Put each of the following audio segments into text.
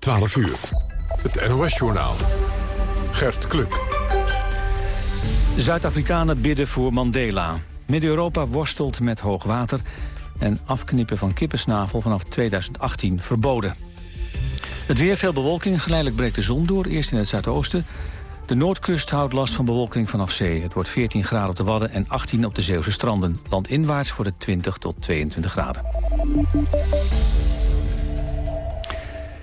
12 uur. Het NOS-journaal. Gert Kluk. Zuid-Afrikanen bidden voor Mandela. Midden-Europa worstelt met hoogwater... en afknippen van kippensnavel vanaf 2018 verboden. Het weer, veel bewolking, geleidelijk breekt de zon door, eerst in het zuidoosten. De noordkust houdt last van bewolking vanaf zee. Het wordt 14 graden op de Wadden en 18 op de Zeeuwse stranden. Landinwaarts wordt het 20 tot 22 graden.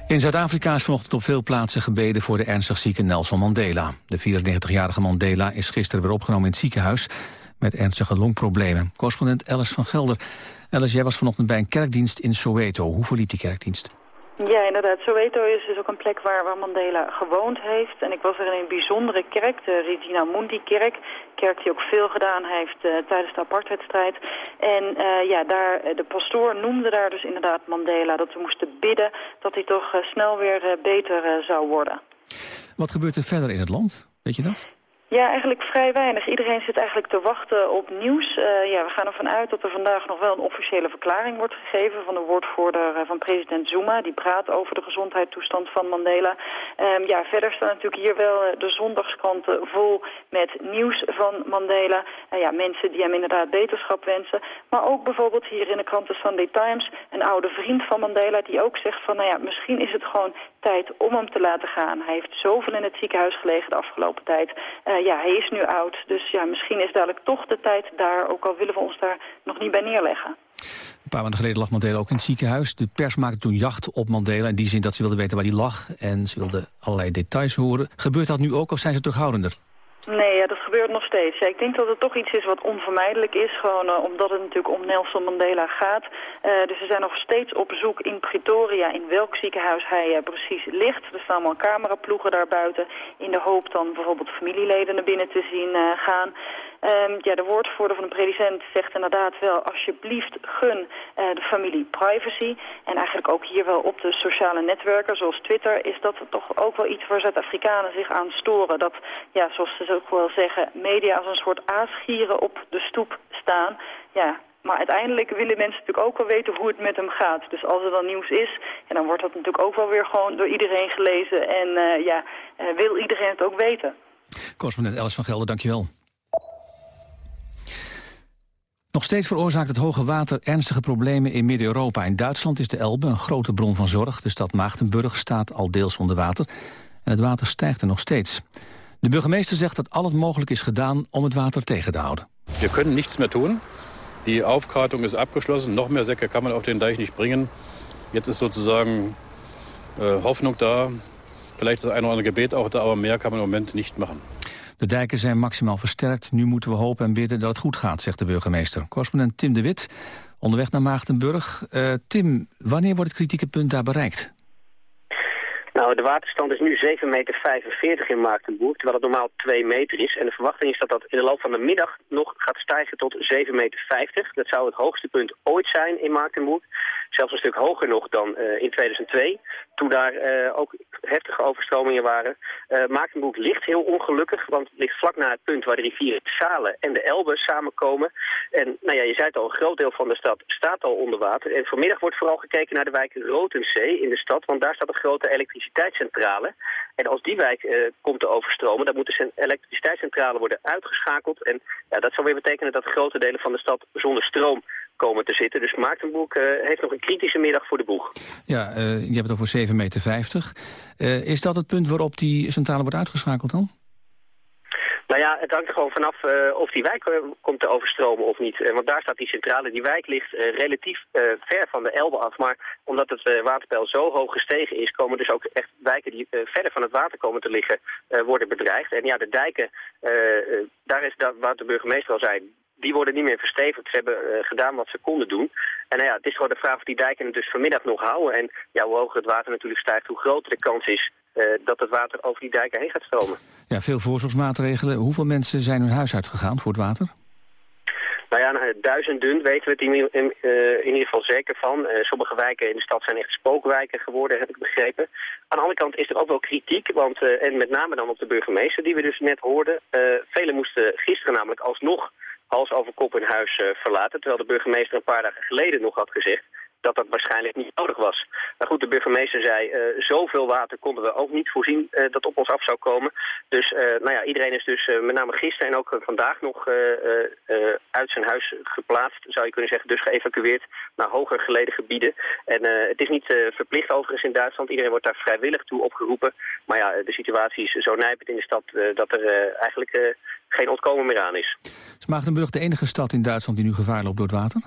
In Zuid-Afrika is vanochtend op veel plaatsen gebeden voor de ernstig zieke Nelson Mandela. De 94-jarige Mandela is gisteren weer opgenomen in het ziekenhuis met ernstige longproblemen. Correspondent Alice van Gelder. Alice, jij was vanochtend bij een kerkdienst in Soweto. Hoe verliep die kerkdienst? Ja, inderdaad. Soweto is dus ook een plek waar, waar Mandela gewoond heeft. En ik was er in een bijzondere kerk, de Regina Mundi-kerk. Kerk die ook veel gedaan heeft uh, tijdens de apartheidstrijd. En uh, ja, daar, de pastoor noemde daar dus inderdaad Mandela... dat we moesten bidden dat hij toch snel weer beter zou worden. Wat gebeurt er verder in het land? Weet je dat? Ja, eigenlijk vrij weinig. Iedereen zit eigenlijk te wachten op nieuws. Uh, ja, we gaan ervan uit dat er vandaag nog wel een officiële verklaring wordt gegeven van de woordvoerder uh, van president Zuma. Die praat over de gezondheidstoestand van Mandela. Um, ja, verder staan natuurlijk hier wel uh, de zondagskranten vol met nieuws van Mandela. ja, mensen die hem inderdaad beterschap wensen. Maar ook bijvoorbeeld hier in de krant The Sunday Times een oude vriend van Mandela die ook zegt van nou ja, misschien is het gewoon tijd om hem te laten gaan. Hij heeft zoveel in het ziekenhuis gelegen de afgelopen tijd. Uh, ja, hij is nu oud, dus ja, misschien is dadelijk toch de tijd daar... ook al willen we ons daar nog niet bij neerleggen. Een paar maanden geleden lag Mandela ook in het ziekenhuis. De pers maakte toen jacht op Mandela in die zin dat ze wilden weten waar hij lag... en ze wilden allerlei details horen. Gebeurt dat nu ook of zijn ze terughoudender? Nee, ja, gebeurt nog steeds. Ja, ik denk dat het toch iets is wat onvermijdelijk is, gewoon uh, omdat het natuurlijk om Nelson Mandela gaat. Uh, dus ze zijn nog steeds op zoek in Pretoria in welk ziekenhuis hij uh, precies ligt. Er staan allemaal cameraploegen daar buiten in de hoop dan bijvoorbeeld familieleden naar binnen te zien gaan. Um, ja, de woordvoerder van de president zegt inderdaad wel... alsjeblieft gun uh, de familie privacy. En eigenlijk ook hier wel op de sociale netwerken zoals Twitter... is dat toch ook wel iets waar Zuid-Afrikanen zich aan storen. Dat, ja, zoals ze ook wel zeggen... media als een soort aasgieren op de stoep staan. Ja, maar uiteindelijk willen mensen natuurlijk ook wel weten hoe het met hem gaat. Dus als er dan nieuws is, ja, dan wordt dat natuurlijk ook wel weer gewoon door iedereen gelezen. En uh, ja, uh, wil iedereen het ook weten. Correspondent Alice van Gelder, dankjewel. Nog steeds veroorzaakt het hoge water ernstige problemen in Midden-Europa. In Duitsland is de Elbe een grote bron van zorg. De stad Maagdenburg staat al deels onder water. En het water stijgt er nog steeds. De burgemeester zegt dat al het mogelijk is gedaan om het water tegen te houden. We kunnen niets meer doen. Die Aufkratung is abgeschlossen. Nog meer Säcke kan man op den Deich niet brengen. Jetzt is sozusagen äh, Hoffnung da. Vielleicht ist ein oder andere Gebet auch da, aber mehr kann man im Moment nicht machen. De dijken zijn maximaal versterkt. Nu moeten we hopen en bidden dat het goed gaat, zegt de burgemeester. Correspondent Tim de Wit, onderweg naar Maagdenburg. Uh, Tim, wanneer wordt het kritieke punt daar bereikt? Nou, de waterstand is nu 7,45 meter in Maartenburg, terwijl het normaal 2 meter is. En de verwachting is dat dat in de loop van de middag nog gaat stijgen tot 7,50 meter. Dat zou het hoogste punt ooit zijn in Maartenburg. Zelfs een stuk hoger nog dan uh, in 2002, toen daar uh, ook heftige overstromingen waren. Uh, Maartenburg ligt heel ongelukkig, want het ligt vlak na het punt waar de rivieren Salen en de Elbe samenkomen. En nou ja, je zei het al, een groot deel van de stad staat al onder water. En vanmiddag wordt vooral gekeken naar de wijk Rotensee in de stad, want daar staat een grote elektriciteitscentrale. En als die wijk uh, komt te overstromen, dan moet de elektriciteitscentrale worden uitgeschakeld. En ja, dat zou weer betekenen dat grote delen van de stad zonder stroom komen te zitten. Dus Maartenboek uh, heeft nog een kritische middag voor de boeg. Ja, uh, je hebt het over 7,50 meter. Is dat het punt waarop die centrale wordt uitgeschakeld dan? Nou ja, het hangt gewoon vanaf uh, of die wijk uh, komt te overstromen of niet. Uh, want daar staat die centrale. Die wijk ligt relatief ver van de Elbe af. Maar omdat het waterpeil zo hoog gestegen is... komen dus ook echt wijken die verder van het water komen te liggen... worden bedreigd. En ja, de dijken, daar is dat, wat de burgemeester al zei die worden niet meer verstevigd. Ze hebben gedaan wat ze konden doen. En nou ja, het is gewoon de vraag of die dijken het dus vanmiddag nog houden. En ja, hoe hoger het water natuurlijk stijgt, hoe groter de kans is dat het water over die dijken heen gaat stromen. Ja, veel voorzorgsmaatregelen. Hoeveel mensen zijn hun huis uitgegaan voor het water? Nou ja, nou, duizenden weten we het in, in, uh, in, ieder geval zeker van. Uh, sommige wijken in de stad zijn echt spookwijken geworden, heb ik begrepen. Aan de andere kant is er ook wel kritiek, want, uh, en met name dan op de burgemeester die we dus net hoorden. velen moesten gisteren namelijk alsnog hals over kop hun huis verlaten. Terwijl de burgemeester een paar dagen geleden nog had gezegd... dat dat waarschijnlijk niet nodig was. Maar goed, de burgemeester zei, uh, zoveel water konden we ook niet voorzien uh, dat op ons af zou komen. Dus uh, nou ja, iedereen is dus met name gisteren en ook vandaag nog uit zijn huis geplaatst, zou je kunnen zeggen, dus geëvacueerd naar hoger geleden gebieden. En het is niet verplicht overigens in Duitsland, iedereen wordt daar vrijwillig toe opgeroepen. Maar ja, de situatie is zo nijpend in de stad dat er eigenlijk geen ontkomen meer aan is. Is Maagdenburg de enige stad in Duitsland die nu gevaar loopt door het water?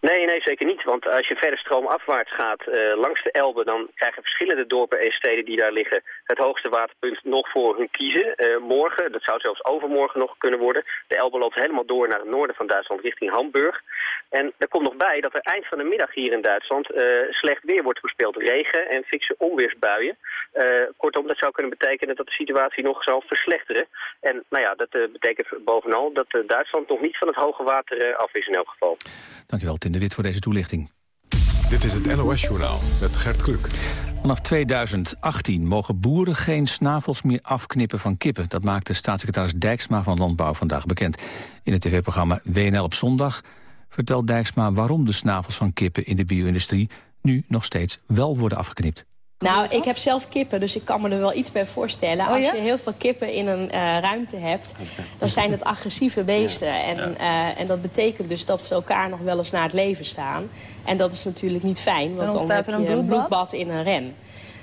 Nee, nee, zeker niet. Want als je verder stroomafwaarts gaat uh, langs de Elbe... dan krijgen verschillende dorpen en steden die daar liggen... het hoogste waterpunt nog voor hun kiezen. Uh, morgen, dat zou zelfs overmorgen nog kunnen worden. De Elbe loopt helemaal door naar het noorden van Duitsland, richting Hamburg. En er komt nog bij dat er eind van de middag hier in Duitsland... Uh, slecht weer wordt voorspeld. Regen en fikse onweersbuien. kortom, dat zou kunnen betekenen dat de situatie nog zal verslechteren. En nou ja, dat betekent bovenal dat Duitsland nog niet van het hoge water af is in elk geval. Dankjewel, Tim de Wit, voor deze toelichting. Dit is het NOS-journaal met Gert Kluk. Vanaf 2018 mogen boeren geen snavels meer afknippen van kippen. Dat maakte staatssecretaris Dijksma van Landbouw vandaag bekend. In het tv-programma WNL op zondag vertelt Dijksma waarom de snavels van kippen in de bio-industrie nu nog steeds wel worden afgeknipt. Nou, ik heb zelf kippen, dus ik kan me er wel iets bij voorstellen. Oh, Als je heel veel kippen in een uh, ruimte hebt, dan zijn het agressieve beesten. En, uh, en dat betekent dus dat ze elkaar nog wel eens naar het leven staan. En dat is natuurlijk niet fijn, want dan, dan heb je een bloedbad? een bloedbad in een ren.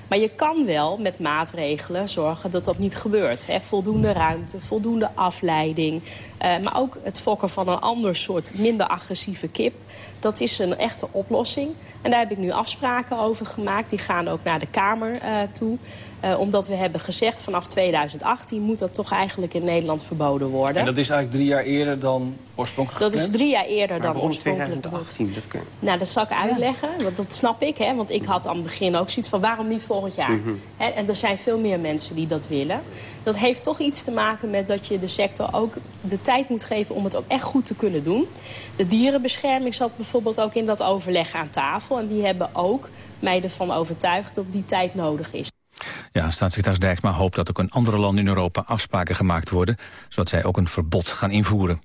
Maar je kan wel met maatregelen zorgen dat dat niet gebeurt. Voldoende ruimte, voldoende afleiding. Uh, maar ook het fokken van een ander soort minder agressieve kip. Dat is een echte oplossing. En daar heb ik nu afspraken over gemaakt. Die gaan ook naar de Kamer uh, toe. Uh, omdat we hebben gezegd vanaf 2018 moet dat toch eigenlijk in Nederland verboden worden. En dat is eigenlijk drie jaar eerder dan oorspronkelijk Dat is drie jaar eerder maar dan oorspronkelijk 2018, dat kan. Nou, dat zal ik uitleggen, ja. want dat snap ik. Hè, want ik had aan het begin ook zoiets van waarom niet volgend jaar? Mm -hmm. hè, en er zijn veel meer mensen die dat willen. Dat heeft toch iets te maken met dat je de sector ook de tijd moet geven om het ook echt goed te kunnen doen. De dierenbescherming zat bijvoorbeeld ook in dat overleg aan tafel. En die hebben ook mij ervan overtuigd dat die tijd nodig is. Ja, staatssecretaris Dijksma hoopt dat ook in andere landen in Europa afspraken gemaakt worden, zodat zij ook een verbod gaan invoeren.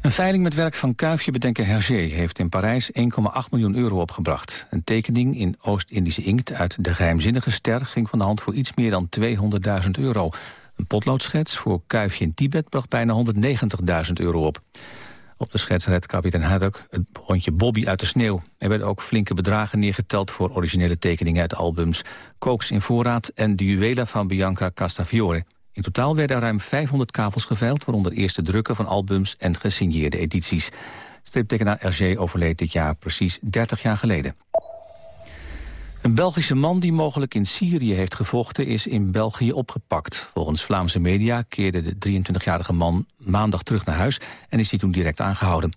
Een veiling met werk van Kuifje bedenken Hergé heeft in Parijs 1,8 miljoen euro opgebracht. Een tekening in Oost-Indische inkt uit De Geheimzinnige Ster ging van de hand voor iets meer dan 200.000 euro. Een potloodschets voor Kuifje in Tibet bracht bijna 190.000 euro op. Op de schets redt kapitein Haddock het hondje Bobby uit de sneeuw. Er werden ook flinke bedragen neergeteld voor originele tekeningen uit albums... Kooks in voorraad en de juwelen van Bianca Castafiore. In totaal werden er ruim 500 kavels geveild... waaronder eerste drukken van albums en gesigneerde edities. Striptekenaar Hergé overleed dit jaar precies 30 jaar geleden. Een Belgische man die mogelijk in Syrië heeft gevochten is in België opgepakt. Volgens Vlaamse media keerde de 23-jarige man maandag terug naar huis en is hij toen direct aangehouden.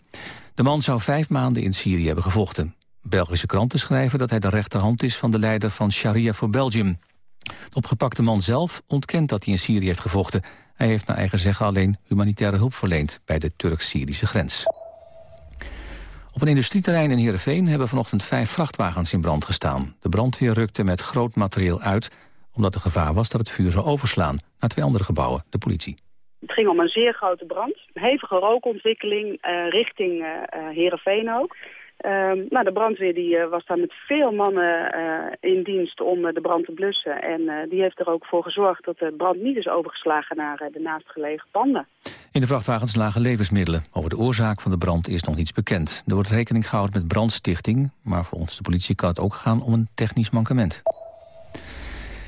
De man zou vijf maanden in Syrië hebben gevochten. Belgische kranten schrijven dat hij de rechterhand is van de leider van Sharia voor Belgium. De opgepakte man zelf ontkent dat hij in Syrië heeft gevochten. Hij heeft naar eigen zeggen alleen humanitaire hulp verleend bij de Turk-Syrische grens. Op een industrieterrein in Heerenveen hebben vanochtend vijf vrachtwagens in brand gestaan. De brandweer rukte met groot materieel uit, omdat er gevaar was dat het vuur zou overslaan naar twee andere gebouwen, de politie. Het ging om een zeer grote brand, hevige rookontwikkeling uh, richting uh, Heerenveen ook. Um, nou, de brandweer die, uh, was daar met veel mannen uh, in dienst om uh, de brand te blussen. En die heeft er ook voor gezorgd dat de brand niet is overgeslagen naar de naastgelegen panden. In de vrachtwagens lagen levensmiddelen. Over de oorzaak van de brand is nog niets bekend. Er wordt rekening gehouden met brandstichting, maar volgens de politie kan het ook gaan om een technisch mankement.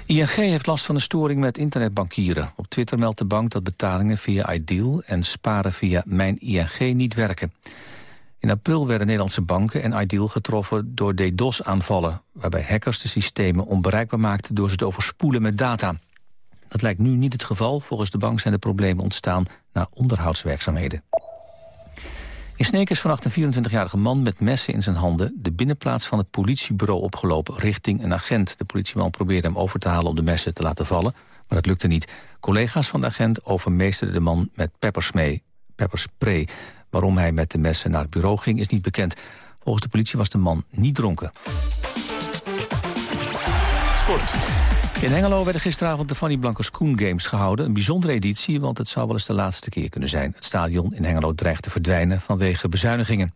ING heeft last van een storing met internetbankieren. Op Twitter meldt de bank dat betalingen via Ideal en sparen via Mijn ING niet werken. In april werden Nederlandse banken en Ideal getroffen door DDoS-aanvallen... waarbij hackers de systemen onbereikbaar maakten door ze te overspoelen met data. Dat lijkt nu niet het geval. Volgens de bank zijn de problemen ontstaan na onderhoudswerkzaamheden. In Sneek is vannacht een 24-jarige man met messen in zijn handen... de binnenplaats van het politiebureau opgelopen richting een agent. De politieman probeerde hem over te halen om de messen te laten vallen... maar dat lukte niet. Collega's van de agent overmeesterden de man met pepperspray. Waarom hij met de messen naar het bureau ging is niet bekend. Volgens de politie was de man niet dronken. Sport. In Hengelo werden gisteravond de Fanny Blankers Koen Games gehouden. Een bijzondere editie, want het zou wel eens de laatste keer kunnen zijn. Het stadion in Hengelo dreigt te verdwijnen vanwege bezuinigingen.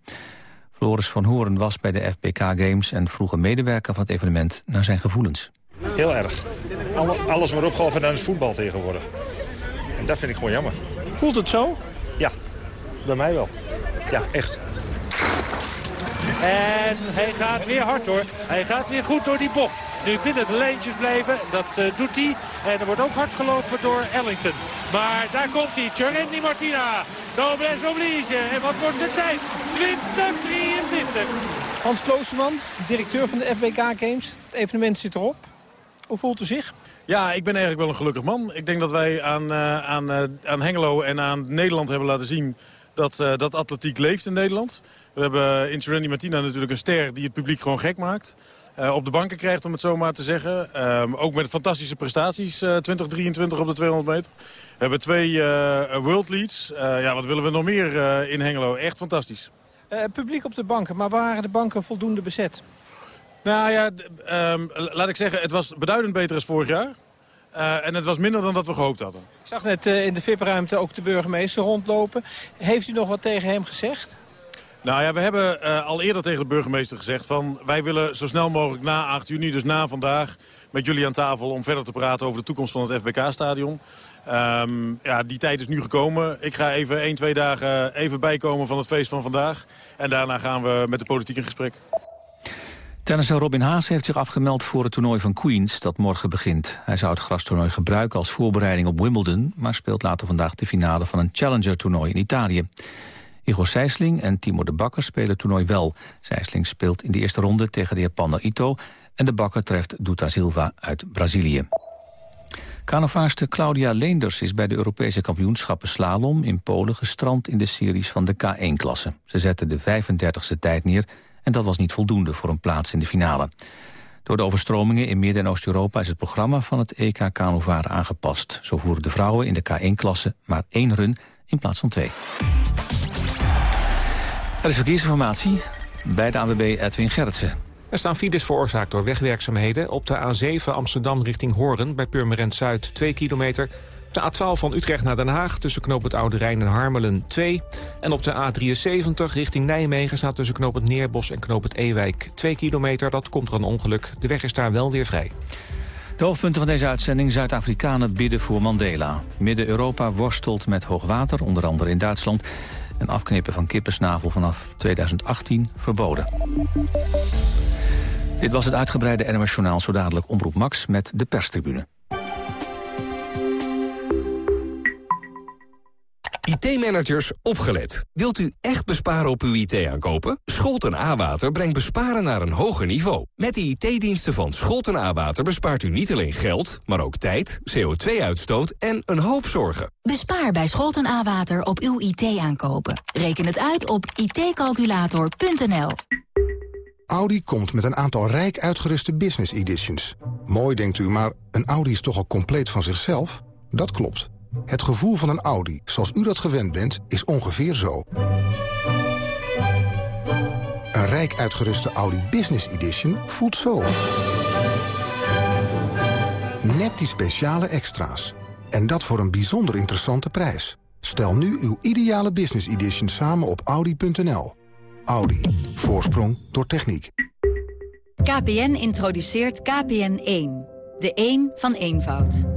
Floris van Horen was bij de FBK Games en vroeg een medewerker van het evenement naar zijn gevoelens. Heel erg. Alles wordt opgeofferd aan het voetbal tegenwoordig. En dat vind ik gewoon jammer. Voelt het zo? Ja, bij mij wel. Ja, echt. En hij gaat weer hard hoor. Hij gaat weer goed door die bocht. Nu binnen de lijntjes blijven, dat uh, doet hij. En er wordt ook hard gelopen door Ellington. Maar daar komt hij, Tjerendi Martina. Noblesse oblige. En wat wordt zijn tijd? 20-23. Hans Kloosterman, directeur van de FBK Games. Het evenement zit erop. Hoe voelt u zich? Ja, ik ben eigenlijk wel een gelukkig man. Ik denk dat wij aan, uh, aan, uh, aan Hengelo en aan Nederland hebben laten zien dat, uh, dat atletiek leeft in Nederland. We hebben in Serenity Martina natuurlijk een ster die het publiek gewoon gek maakt. Uh, op de banken krijgt, om het zo maar te zeggen. Uh, ook met fantastische prestaties, uh, 2023 op de 200 meter. We hebben twee world leads. ja, wat willen we nog meer in Hengelo? Echt fantastisch. publiek op de banken, maar waren de banken voldoende bezet? Nou ja, um, laat ik zeggen, het was beduidend beter als vorig jaar. Uh, en het was minder dan dat we gehoopt hadden. Ik zag net uh, in de VIP-ruimte ook de burgemeester rondlopen. Heeft u nog wat tegen hem gezegd? Nou ja, we hebben uh, al eerder tegen de burgemeester gezegd... van wij willen zo snel mogelijk na 8 juni, dus na vandaag... met jullie aan tafel om verder te praten over de toekomst van het FBK-stadion. Um, ja, die tijd is nu gekomen. Ik ga even 1, 2 dagen even bijkomen van het feest van vandaag. En daarna gaan we met de politiek in gesprek. Tennisser Robin Haas heeft zich afgemeld voor het toernooi van Queens dat morgen begint. Hij zou het grastoernooi gebruiken als voorbereiding op Wimbledon... maar speelt later vandaag de finale van een Challenger-toernooi in Italië. Igor Sijsling en Timo de Bakker spelen het toernooi wel. Sijsling speelt in de eerste ronde tegen de Japaner Ito... en de Bakker treft Duta Silva uit Brazilië. Kanovaarster Claudia Leenders is bij de Europese kampioenschappen slalom in Polen gestrand in de series van de K1-klasse. Ze zette de 35e tijd neer en dat was niet voldoende voor een plaats in de finale. Door de overstromingen in Midden- en Oost-Europa is het programma van het EK Kanovaren aangepast. Zo voeren de vrouwen in de K1-klasse maar één run in plaats van twee. Is verkeersinformatie bij de AWB Edwin Gerritsen. Er staan files veroorzaakt door wegwerkzaamheden. Op de A7 Amsterdam richting Hoorn bij Purmerend Zuid 2 kilometer. Op de A12 van Utrecht naar Den Haag tussen knoop het Oude Rijn en Harmelen 2. En op de A73 richting Nijmegen staat tussen knoop het Neerbos en knoop het Ewijk 2 kilometer. Dat komt er een ongeluk. De weg is daar wel weer vrij. De hoofdpunten van deze uitzending. Zuid-Afrikanen bidden voor Mandela. Midden-Europa worstelt met hoogwater, onder andere in Duitsland. En afknippen van kippensnavel vanaf 2018 verboden. Dit was het uitgebreide NMS Journaal, zo dadelijk Omroep Max met de perstribune. IT-managers, opgelet. Wilt u echt besparen op uw IT-aankopen? Scholten A-Water brengt besparen naar een hoger niveau. Met de IT-diensten van Scholten A-Water bespaart u niet alleen geld... maar ook tijd, CO2-uitstoot en een hoop zorgen. Bespaar bij Scholten A-Water op uw IT-aankopen. Reken het uit op itcalculator.nl. Audi komt met een aantal rijk uitgeruste business editions. Mooi denkt u, maar een Audi is toch al compleet van zichzelf? Dat klopt. Het gevoel van een Audi, zoals u dat gewend bent, is ongeveer zo. Een rijk uitgeruste Audi Business Edition voelt zo. Net die speciale extra's. En dat voor een bijzonder interessante prijs. Stel nu uw ideale Business Edition samen op Audi.nl. Audi. Voorsprong door techniek. KPN introduceert KPN1. De 1 van eenvoud.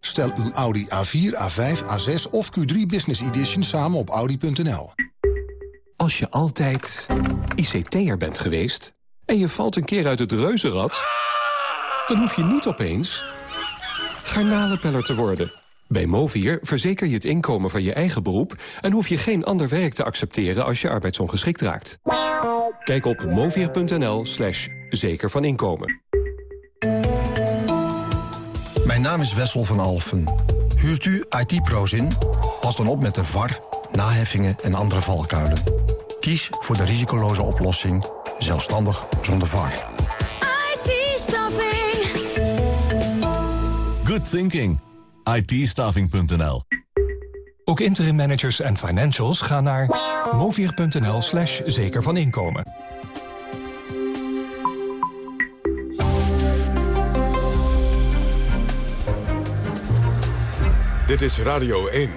Stel uw Audi A4, A5, A6 of Q3 Business Edition samen op Audi.nl. Als je altijd ICT'er bent geweest en je valt een keer uit het reuzenrad... dan hoef je niet opeens garnalenpeller te worden. Bij Movier verzeker je het inkomen van je eigen beroep... en hoef je geen ander werk te accepteren als je arbeidsongeschikt raakt. Kijk op movier.nl slash zeker van inkomen. Mijn naam is Wessel van Alfen. Huurt u IT-pro's in? Pas dan op met de VAR, naheffingen en andere valkuilen. Kies voor de risicoloze oplossing, zelfstandig zonder VAR. IT-staffing Good thinking. ITstaving.nl Ook interim managers en financials gaan naar movier.nl slash zeker van inkomen. Dit is Radio 1.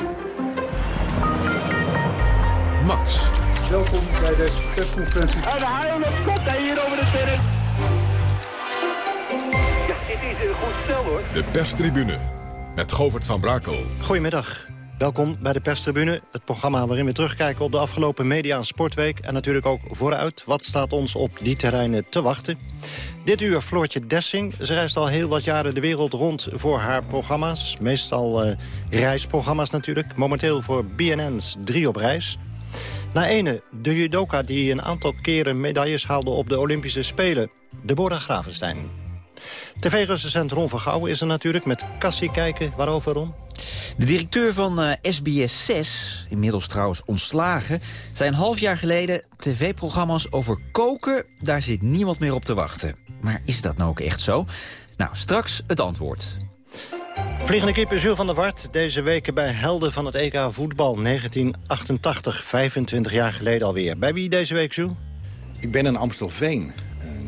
Max. Welkom bij deze persconferentie. En de haal komt hij hier over de terrein. Ja, dit is een goed stel hoor. De perstribune met Govert van Brakel. Goedemiddag. Welkom bij de perstribune, het programma waarin we terugkijken op de afgelopen media- en sportweek. En natuurlijk ook vooruit, wat staat ons op die terreinen te wachten. Dit uur Floortje Dessing. Ze reist al heel wat jaren de wereld rond voor haar programma's. Meestal uh, reisprogramma's natuurlijk. Momenteel voor BNN's Drie op Reis. Na ene, de judoka die een aantal keren medailles haalde op de Olympische Spelen. Deborah Gravenstein. TV-recensent Ron van Gouwen is er natuurlijk met Cassie kijken. Waarover, Ron? De directeur van uh, SBS 6, inmiddels trouwens ontslagen... zei een half jaar geleden tv-programma's over koken... daar zit niemand meer op te wachten. Maar is dat nou ook echt zo? Nou, straks het antwoord. Vliegende keeper Jules van der Wart. Deze weken bij Helden van het EK voetbal 1988. 25 jaar geleden alweer. Bij wie deze week, Jules? Ik ben in Amstelveen.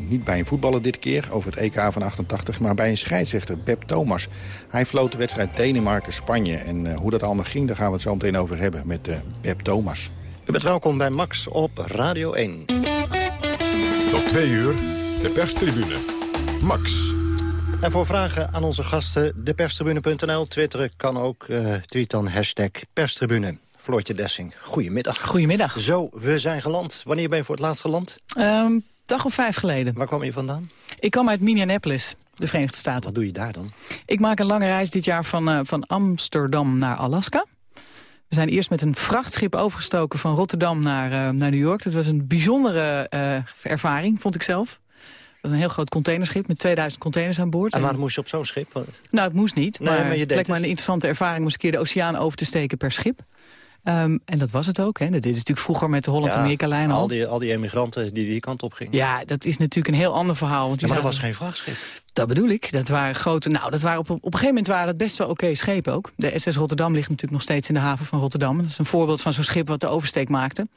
Niet bij een voetballer dit keer, over het EK van 88... maar bij een scheidsrechter, Beb Thomas. Hij floot de wedstrijd Denemarken-Spanje. En uh, hoe dat allemaal ging, daar gaan we het zo meteen over hebben met uh, Beb Thomas. U bent welkom bij Max op Radio 1. Tot twee uur, de perstribune. Max. En voor vragen aan onze gasten, deperstribune.nl. Twitteren kan ook, uh, tweet dan hashtag perstribune. Floortje Dessing, goedemiddag. Goedemiddag. Zo, we zijn geland. Wanneer ben je voor het laatst geland? Um, dag of vijf geleden. Waar kwam je vandaan? Ik kwam uit Minneapolis, de Verenigde Staten. Wat doe je daar dan? Ik maak een lange reis dit jaar van, uh, van Amsterdam naar Alaska. We zijn eerst met een vrachtschip overgestoken van Rotterdam naar, uh, naar New York. Dat was een bijzondere ervaring, vond ik zelf. Dat is een heel groot containerschip met 2000 containers aan boord. En waarom moest je op zo'n schip? Nou, het moest niet. Nee, maar, maar je het me een interessante ervaring... om eens een keer de oceaan over te steken per schip. Um, en dat was het ook. Hè. Dat is natuurlijk vroeger met de Holland-Amerika-lijn al. Al die, al die emigranten die die kant op gingen. Ja, dat is natuurlijk een heel ander verhaal. Want ja, maar dat was geen vrachtschip. Dat bedoel ik. Dat waren grote. Nou, dat waren op, op een gegeven moment waren dat best wel oké okay schepen ook. De SS Rotterdam ligt natuurlijk nog steeds in de haven van Rotterdam. Dat is een voorbeeld van zo'n schip wat de oversteek maakte.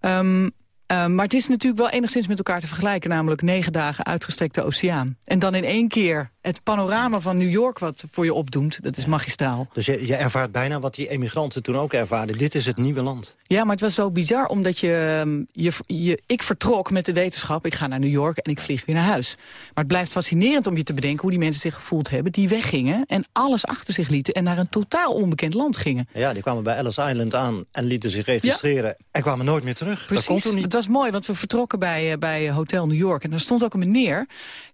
Um, Uh, maar het is natuurlijk wel enigszins met elkaar te vergelijken. Namelijk negen dagen uitgestrekte oceaan. En dan in één keer het panorama van New York wat voor je opdoemt. Dat is magistraal. Dus je, je ervaart bijna wat die emigranten toen ook ervaarden. Dit is het nieuwe land. Ja, maar het was zo bizar omdat je, je, je, ik vertrok met de wetenschap. Ik ga naar New York en ik vlieg weer naar huis. Maar het blijft fascinerend om je te bedenken hoe die mensen zich gevoeld hebben. Die weggingen en alles achter zich lieten en naar een totaal onbekend land gingen. Ja, die kwamen bij Ellis Island aan en lieten zich registreren. Ja. En kwamen nooit meer terug. Precies. Dat kon toen niet. Was mooi, want we vertrokken bij, bij Hotel New York. En daar stond ook een meneer.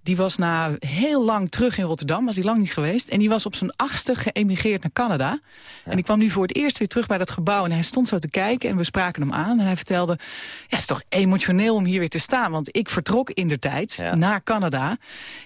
Die was na heel lang terug in Rotterdam. Was hij lang niet geweest. En die was op zijn achtste geëmigreerd naar Canada. Ja. En die kwam nu voor het eerst weer terug bij dat gebouw. En hij stond zo te kijken en we spraken hem aan. En hij vertelde, ja, het is toch emotioneel om hier weer te staan. Want ik vertrok in der tijd ja. naar Canada.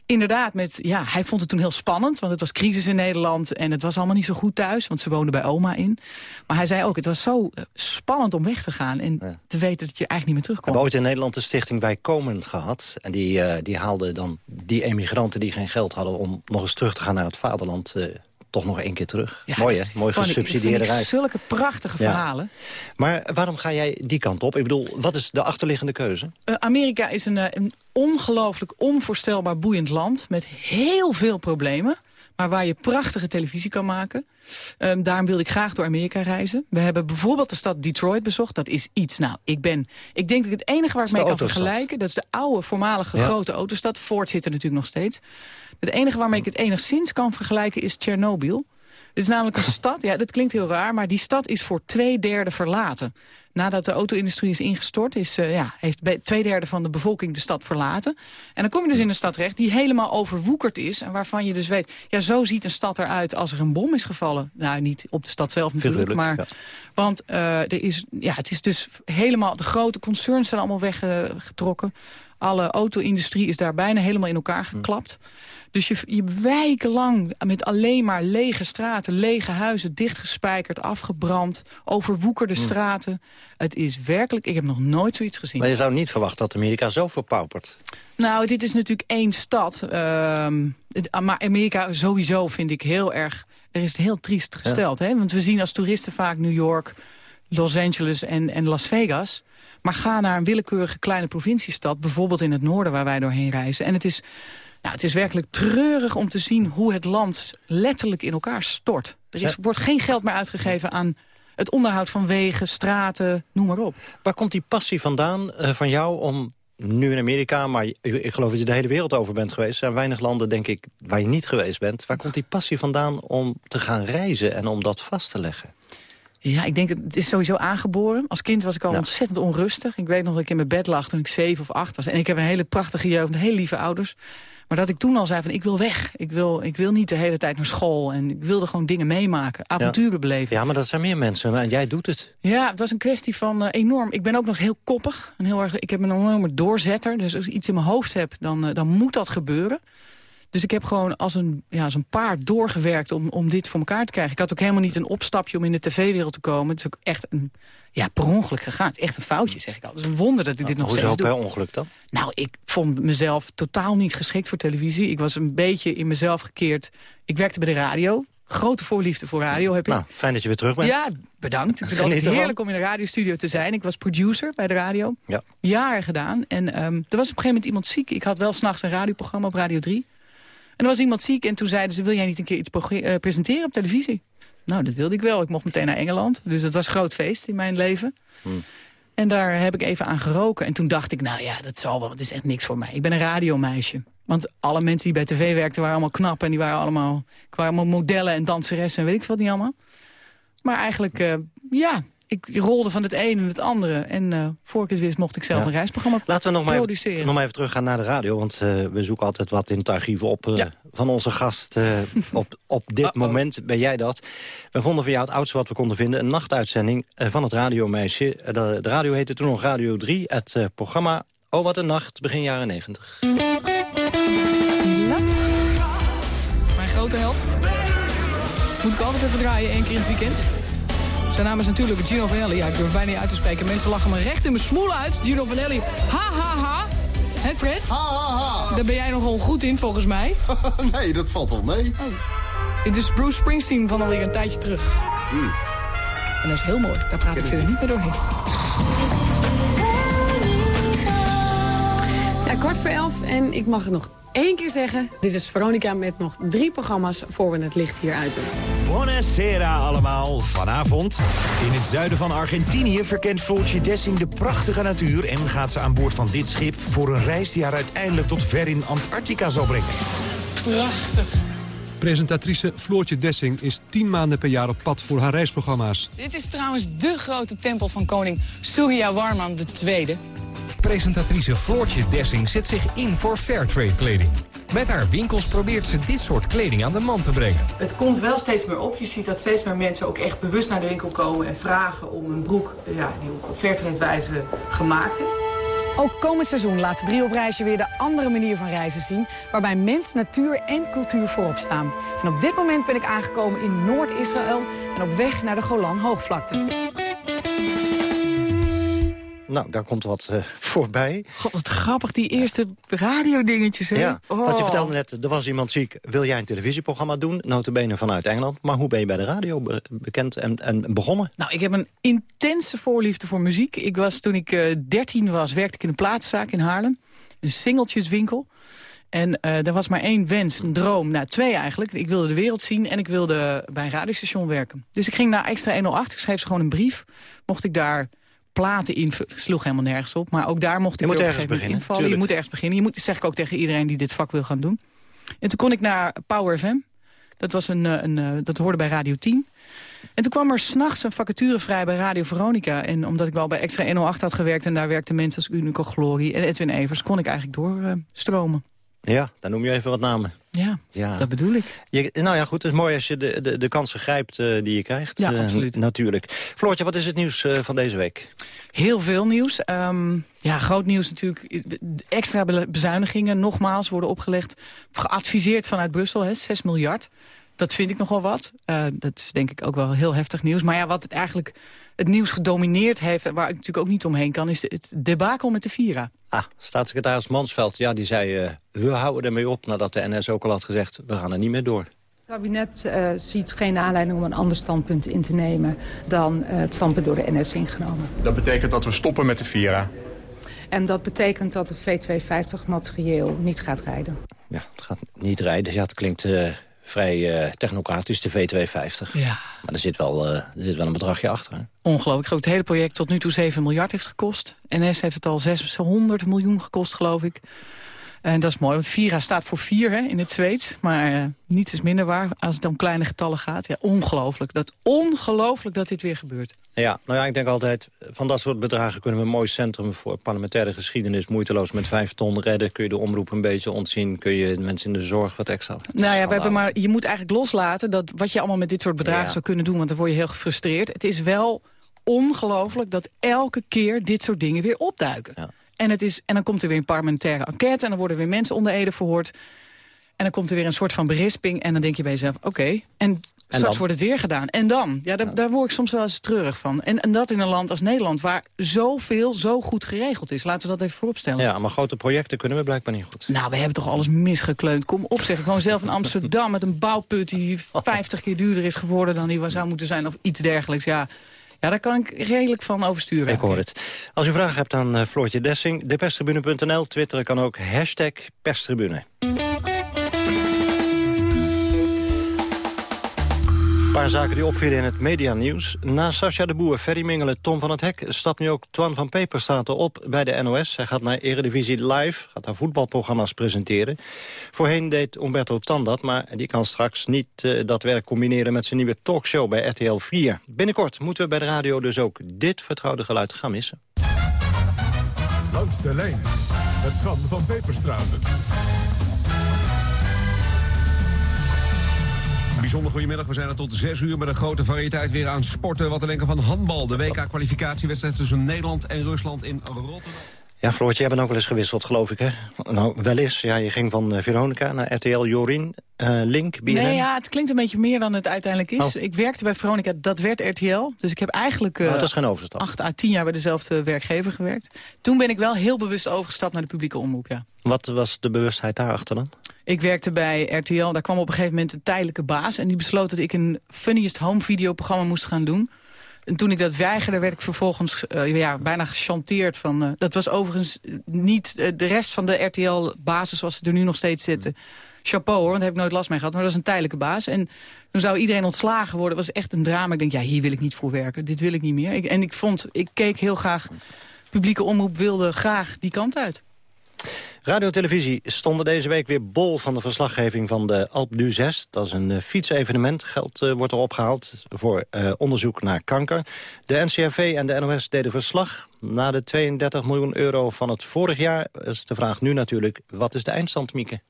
Inderdaad, met, ja, hij vond het toen heel spannend. Want het was crisis in Nederland. En het was allemaal niet zo goed thuis. Want ze woonden bij oma in. Maar hij zei ook, het was zo spannend om weg te gaan. En ja. te weten dat je eigenlijk niet meer terugkomt. We hebben ooit in Nederland de stichting Wij Komen gehad. En die, uh, die haalde dan die emigranten die geen geld hadden... om nog eens terug te gaan naar het vaderland... Uh, toch nog één keer terug. Ja, Mooi, hè? Mooi gesubsidieerde reis. Zulke prachtige verhalen. Ja. Maar waarom ga jij die kant op? Ik bedoel, wat is de achterliggende keuze? Uh, Amerika is een, een ongelooflijk onvoorstelbaar boeiend land... met heel veel problemen maar waar je prachtige televisie kan maken. Um, daarom wilde ik graag door Amerika reizen. We hebben bijvoorbeeld de stad Detroit bezocht. Dat is iets, nou, ik ben... Ik denk dat het enige waar ik mee kan vergelijken... dat is de oude, voormalige ja. grote autostad. Ford zit er natuurlijk nog steeds. Het enige waarmee ik het enigszins kan vergelijken is Tsjernobyl. Het is namelijk een stad, ja, dat klinkt heel raar... maar die stad is voor twee derde verlaten. Nadat de auto-industrie is ingestort, is, uh, ja, heeft twee derde van de bevolking de stad verlaten. En dan kom je dus in een stad terecht die helemaal overwoekerd is... en waarvan je dus weet, ja, zo ziet een stad eruit als er een bom is gevallen. Nou, niet op de stad zelf natuurlijk, maar... Ja. Want uh, er is, ja, het is dus helemaal... De grote concerns zijn allemaal weggetrokken. Alle auto-industrie is daar bijna helemaal in elkaar geklapt. Dus je, je wekenlang met alleen maar lege straten, lege huizen... dichtgespijkerd, afgebrand, overwoekerde Hmm. straten. Het is werkelijk, ik heb nog nooit zoiets gezien. Maar je zou niet verwachten dat Amerika zo verpaupert. Nou, dit is natuurlijk één stad. ehm, het- maar Amerika sowieso vind ik heel erg... Er is het heel triest gesteld. Hè? Want we zien als toeristen vaak New York, Los Angeles en, en Las Vegas. Maar ga naar een willekeurige kleine provinciestad... bijvoorbeeld in het noorden waar wij doorheen reizen. En het is, nou, het is werkelijk treurig om te zien hoe het land letterlijk in elkaar stort. Er is, wordt geen geld meer uitgegeven aan het onderhoud van wegen, straten, noem maar op. Waar komt die passie vandaan eh, van jou om nu in Amerika... maar ik geloof dat je de hele wereld over bent geweest. Er zijn weinig landen, denk ik, waar je niet geweest bent. Waar komt die passie vandaan om te gaan reizen en om dat vast te leggen? Ja, ik denk, het is sowieso aangeboren. Als kind was ik al ontzettend onrustig. Ik weet nog dat ik in mijn bed lag toen ik zeven of acht was. En ik heb een hele prachtige jeugd, heel lieve ouders. Maar dat ik toen al zei van, ik wil weg. Ik wil, ik wil niet de hele tijd naar school. En ik wilde gewoon dingen meemaken, avonturen beleven. Ja, maar dat zijn meer mensen. En jij doet het. Ja, het was een kwestie van eh, enorm. Ik ben ook nog eens heel koppig. En heel erg, ik heb een enorme doorzetter. Dus als ik iets in mijn hoofd heb, dan, eh, dan moet dat gebeuren. Dus ik heb gewoon als een, ja, als een paard doorgewerkt om, om dit voor elkaar te krijgen. Ik had ook helemaal niet een opstapje om in de tv-wereld te komen. Het is ook echt een, ja, per ongeluk gegaan. Echt een foutje, zeg ik al. Het is een wonder dat ik dit nog Hoezo steeds doe. per ongeluk dan? Nou, ik vond mezelf totaal niet geschikt voor televisie. Ik was een beetje in mezelf gekeerd. Ik werkte bij de radio. Grote voorliefde voor radio heb ik. Nou, fijn dat je weer terug bent. Ja, bedankt. Ik vind het heerlijk om in de radiostudio te zijn. Ik was producer bij de radio. Ja. Jaren gedaan. En ehm, er was op een gegeven moment iemand ziek. Ik had wel s'nachts een radioprogramma op Radio 3. En er was iemand ziek en toen zeiden ze... wil jij niet een keer iets eh, presenteren op televisie? Nou, dat wilde ik wel. Ik mocht meteen naar Engeland. Dus dat was een groot feest in mijn leven. En daar heb ik even aan geroken. En toen dacht ik, nou ja, dat zal wel. Het is echt niks voor mij. Ik ben een radiomeisje. Want alle mensen die bij tv werkten waren allemaal knap. En die waren allemaal, ik waren allemaal modellen en danseressen en weet ik wat niet allemaal. Maar eigenlijk, eh, ja, ik rolde van het een en het andere. En eh, voor ik het wist mocht ik zelf Ja. een reisprogramma Laten we nog maar, even, nog maar even teruggaan naar de radio. Want eh, we zoeken altijd wat in het archief op eh, van onze gast. op, op dit moment ben jij dat. We vonden van jou het oudste wat we konden vinden. Een nachtuitzending van het radiomeisje. De, de radio heette toen nog Radio 3. Het programma Oh wat een nacht, begin jaren 90. Mijn grote held. Moet ik altijd even draaien, één keer in het weekend. Zijn naam is natuurlijk Gino Vanelli. Ja, ik durf bijna niet uit te spreken. Mensen lachen me recht in mijn smoel uit. Gino Vanelli. Ha, ha, ha. Hé, Fred? Ha, ha, ha. Daar ben jij nogal goed in, volgens mij. nee, dat valt wel mee. Dit is Bruce Springsteen van alweer een tijdje terug. En dat is heel mooi. Daar praat ik verder niet meer doorheen. Ja, kwart voor elf en ik mag het nog één keer zeggen. Dit is Veronica met nog drie programma's voor we het licht hier uit doen. Buonasera allemaal. Vanavond in het zuiden van Argentinië verkent Floortje Dessing de prachtige natuur... en gaat ze aan boord van dit schip voor een reis die haar uiteindelijk tot ver in Antarctica zal brengen. Prachtig. Presentatrice Floortje Dessing is tien maanden per jaar op pad voor haar reisprogramma's. Dit is trouwens de grote tempel van koning Suryawarman II. Presentatrice Floortje Dessing zet zich in voor Fairtrade kleding. Met haar winkels probeert ze dit soort kleding aan de man te brengen. Het komt wel steeds meer op. Je ziet dat steeds meer mensen ook echt bewust naar de winkel komen... en vragen om een broek ja, die ook op Fairtrade-wijze gemaakt is. Ook komend seizoen laat Drie op Reis je weer de andere manier van reizen zien... waarbij mens, natuur en cultuur voorop staan. En op dit moment ben ik aangekomen in Noord-Israël... en op weg naar de Golan Hoogvlakte. Nou, daar komt wat eh, voorbij. God, wat grappig, die eerste radiodingetjes, hè? Ja, Oh. want je vertelde net, er was iemand ziek. Wil jij een televisieprogramma doen? Notabene vanuit Engeland. Maar hoe ben je bij de radio be- bekend en, en begonnen? Nou, ik heb een intense voorliefde voor muziek. Ik was, toen ik eh 13 was, werkte ik in een plaatszaak in Haarlem. Een singeltjeswinkel. En eh er was maar één wens, een droom. Nou, twee eigenlijk. Ik wilde de wereld zien en ik wilde bij een radiostation werken. Dus ik ging naar Extra 108. Ik schreef ze gewoon een brief. Mocht ik daar platen. Ik sloeg helemaal nergens op. Maar ook daar mocht Je ik moet weer op ergens beginnen, invallen. Je moet ergens beginnen. Je moet, dat zeg ik ook tegen iedereen die dit vak wil gaan doen. En toen kon ik naar Power FM. Dat, was een, eh, een, eh, dat hoorde bij Radio 10. En toen kwam er s'nachts een vacature vrij bij Radio Veronica. En omdat ik wel bij Extra 108 had gewerkt... en daar werkten mensen als Unico Glory en Edwin Evers... kon ik eigenlijk doorstromen. Ja, dan noem je even wat namen. Ja, Ja. dat bedoel ik. Je, nou ja, goed, het is mooi als je de, de, de kansen grijpt eh, die je krijgt. Ja, eh, absoluut. Natuurlijk. Floortje, wat is het nieuws eh, van deze week? Heel veel nieuws. Ehm, ja, groot nieuws natuurlijk. Extra be- bezuinigingen, nogmaals, worden opgelegd. Geadviseerd vanuit Brussel, hè, 6 miljard. Dat vind ik nogal wat. Eh, dat is denk ik ook wel heel heftig nieuws. Maar ja, wat het eigenlijk het nieuws gedomineerd heeft... en waar ik natuurlijk ook niet omheen kan... is de- het debakel met de Vira. Ah, staatssecretaris Mansveld, ja, die zei... eh, we houden ermee op nadat de NS ook al had gezegd... we gaan er niet meer door. Het kabinet eh, ziet geen aanleiding om een ander standpunt in te nemen... dan eh, het standpunt door de NS ingenomen. Dat betekent dat we stoppen met de Vira. En dat betekent dat het V250-materieel niet gaat rijden. Ja, het gaat niet rijden. Ja, het klinkt eh, vrij eh, technocratisch, de V250. Ja. Maar er zit wel, eh, er zit wel een bedragje achter. Hè? Ongelooflijk. Ik Het hele project tot nu toe 7 miljard heeft gekost. NS heeft het al 600 miljoen gekost, geloof ik. En dat is mooi, want Vira staat voor vier hè, in het Zweeds. Maar eh, niets is minder waar als het om kleine getallen gaat. Ja, ongelooflijk. Dat ongelooflijk dat dit weer gebeurt. Ja, nou ja, ik denk altijd, van dat soort bedragen kunnen we een mooi centrum voor parlementaire geschiedenis moeiteloos met vijf ton redden. Kun je de omroep een beetje ontzien, kun je mensen in de zorg wat extra. Nou ja, we hebben maar, je moet eigenlijk loslaten dat wat je allemaal met dit soort bedragen Ja. zou kunnen doen. Want dan word je heel gefrustreerd. Het is wel ongelooflijk dat elke keer dit soort dingen weer opduiken. En, het is, en dan komt er weer een parlementaire enquête... en dan worden weer mensen onder Ede verhoord. En dan komt er weer een soort van berisping... en dan denk je bij jezelf, oké, en straks dan? wordt het weer gedaan. En dan? Ja, daar, daar word ik soms wel eens treurig van. En, en dat in een land als Nederland... waar zoveel zo goed geregeld is. Laten we dat even vooropstellen. Ja, maar grote projecten kunnen we blijkbaar niet goed. Nou, we hebben toch alles misgekleund. Kom op zeg. Gewoon zelf in Amsterdam met een bouwput die 50 keer duurder is geworden dan die zou moeten zijn. Of iets dergelijks. Ja, ja daar kan ik redelijk van oversturen. Ik hoor het. Als u vragen hebt aan eh, Floortje Dessing, deperstribune.nl. Twitteren kan ook hashtag perstribune. Paar zaken die opvielen in het medianieuws. Na Sascha de Boer, Ferry Mingelen, Tom van het Hek... stapt nu ook Twan van Peperstraten op bij de NOS. Hij gaat naar Eredivisie Live, gaat daar voetbalprogramma's presenteren. Voorheen deed Umberto Tan dat, maar die kan straks niet eh, dat werk combineren... met zijn nieuwe talkshow bij RTL 4. Binnenkort moeten we bij de radio dus ook dit vertrouwde geluid gaan missen. Langs de lijn met Twan van Peperstraten. Bijzonder goedemiddag, we zijn er tot 6 uur met een grote variëteit weer aan sporten. Wat te denken van handbal, de WK-kwalificatiewedstrijd tussen Nederland en Rusland in Rotterdam. Ja, Floortje, jij bent ook wel eens gewisseld, geloof ik, hè? Nou, wel eens. Ja, je ging van eh, Veronica naar RTL Jorin, eh, Link, BNN. Nee, ja, het klinkt een beetje meer dan het uiteindelijk is. Oh. Ik werkte bij Veronica, dat werd RTL. Dus ik heb eigenlijk eh, Oh, dat is geen overstap. acht à tien jaar bij dezelfde werkgever gewerkt. Toen ben ik wel heel bewust overgestapt naar de publieke omroep, ja. Wat was de bewustheid daarachter dan? Ik werkte bij RTL, daar kwam op een gegeven moment een tijdelijke baas... en die besloot dat ik een Funniest Home videoprogramma moest gaan doen. En toen ik dat weigerde, werd ik vervolgens eh, ja, bijna gechanteerd. Van, eh, dat was overigens niet eh, de rest van de RTL-basis zoals ze er nu nog steeds zitten. Chapeau hoor, want daar heb ik nooit last mee gehad. Maar dat is een tijdelijke baas. En toen zou iedereen ontslagen worden. Dat was echt een drama. Ik denk, ja, hier wil ik niet voor werken. Dit wil ik niet meer. En ik vond, ik keek heel graag... Publieke omroep wilde graag die kant uit. Radio en televisie stonden deze week weer bol van de verslaggeving van de Alp du 6. Dat is een uh, fietsevenement. Geld uh, wordt er opgehaald voor uh, onderzoek naar kanker. De NCRV en de NOS deden verslag. Na de 32 miljoen euro van het vorig jaar is de vraag nu natuurlijk... wat is de eindstand, Mieke?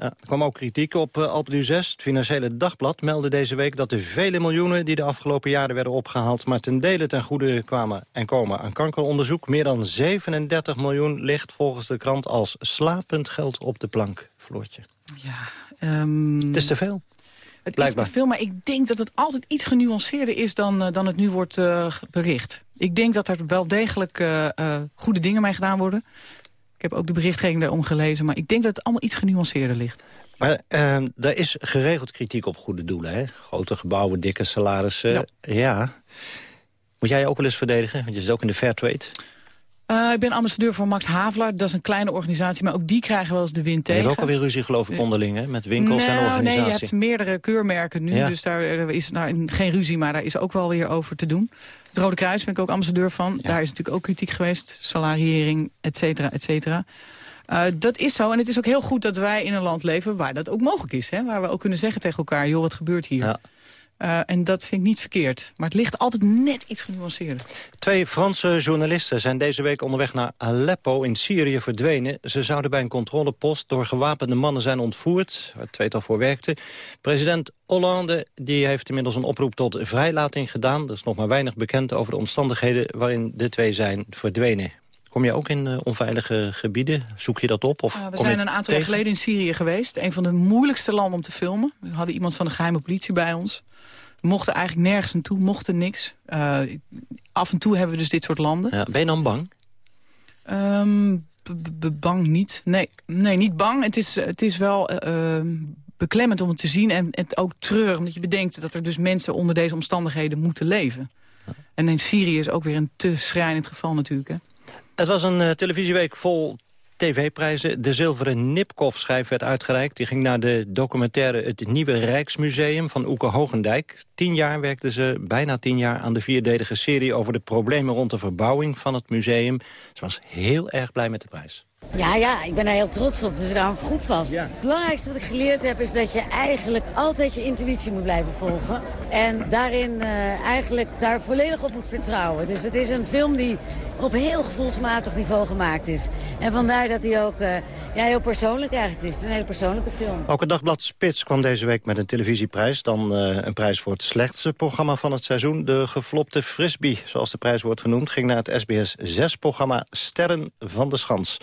Er kwam ook kritiek op uh, Alpe d'Huez. Het Financiële Dagblad meldde deze week dat de vele miljoenen... die de afgelopen jaren werden opgehaald... maar ten dele ten goede kwamen en komen aan kankeronderzoek. Meer dan 37 miljoen ligt volgens de krant als slapend geld op de plank. Floortje. Ja, um... Het is te veel. Het Blijkbaar. is te veel, maar ik denk dat het altijd iets genuanceerder is dan, uh, dan het nu wordt uh, bericht. Ik denk dat er wel degelijk uh, goede dingen mee gedaan worden. Ik heb ook de berichtgeving daarom gelezen, maar ik denk dat het allemaal iets genuanceerder ligt. Maar uh, er is geregeld kritiek op goede doelen, hè? Grote gebouwen, dikke salarissen. Ja. ja. Moet jij je ook wel eens verdedigen? Want je zit ook in de Fairtrade. Uh, ik ben ambassadeur voor Max Havelaar. Dat is een kleine organisatie, maar ook die krijgen wel eens de wind tegen. Je hebt ook alweer ruzie, geloof ik, onderling, hè? Met winkels nou, en organisatie. Nee, je hebt meerdere keurmerken nu, ja. dus daar is nou, geen ruzie, maar daar is ook wel weer over te doen. Het Rode Kruis ben ik ook ambassadeur van. Ja. Daar is natuurlijk ook kritiek geweest. Salariering, et cetera, et cetera. Uh, dat is zo. En het is ook heel goed dat wij in een land leven waar dat ook mogelijk is. Hè? Waar we ook kunnen zeggen tegen elkaar, joh, wat gebeurt hier? Ja. Eh, en dat vind ik niet verkeerd. Maar het ligt altijd net iets genuanceerder. Twee Franse journalisten zijn deze week onderweg naar Aleppo in Syrië verdwenen. Ze zouden bij een controlepost door gewapende mannen zijn ontvoerd, waar het tweetal voor werkte. President Hollande die heeft inmiddels een oproep tot vrijlating gedaan. Er is nog maar weinig bekend over de omstandigheden waarin de twee zijn verdwenen. Kom je ook in uh, onveilige gebieden? Zoek je dat op? Of uh, we zijn een aantal jaar geleden in Syrië geweest. Een van de moeilijkste landen om te filmen. We hadden iemand van de geheime politie bij ons. Mochten eigenlijk nergens naartoe, mochten niks. Uh, af en toe hebben we dus dit soort landen. Ja, ben je dan bang? Um, bang niet. Nee, nee, niet bang. Het is, het is wel beklemmend om het te zien. En het ook treurig, omdat je bedenkt dat er dus mensen onder deze omstandigheden moeten leven. En in Syrië is ook weer een te schrijnend geval natuurlijk. Hè? Het was een uh, televisieweek vol tv-prijzen. De zilveren Nipkoff-schijf werd uitgereikt. Die ging naar de documentaire Het Nieuwe Rijksmuseum van Oeke Hogendijk. Tien jaar werkte ze, bijna tien jaar, aan de vierdelige serie... over de problemen rond de verbouwing van het museum. Ze was heel erg blij met de prijs. Ja, ja, ik ben daar heel trots op, dus ik hou hem goed vast. Het belangrijkste wat ik geleerd heb is dat je eigenlijk altijd je intuïtie moet blijven volgen. En daarin uh, eigenlijk daar volledig op moet vertrouwen. Dus het is een film die op heel gevoelsmatig niveau gemaakt is. En vandaar dat hij ook uh, ja, heel persoonlijk eigenlijk is. Het is een hele persoonlijke film. Ook het dagblad Spits kwam deze week met een televisieprijs. Dan uh, een prijs voor het slechtste programma van het seizoen. De geflopte frisbee, zoals de prijs wordt genoemd... ging naar het SBS 6-programma Sterren van de Schans.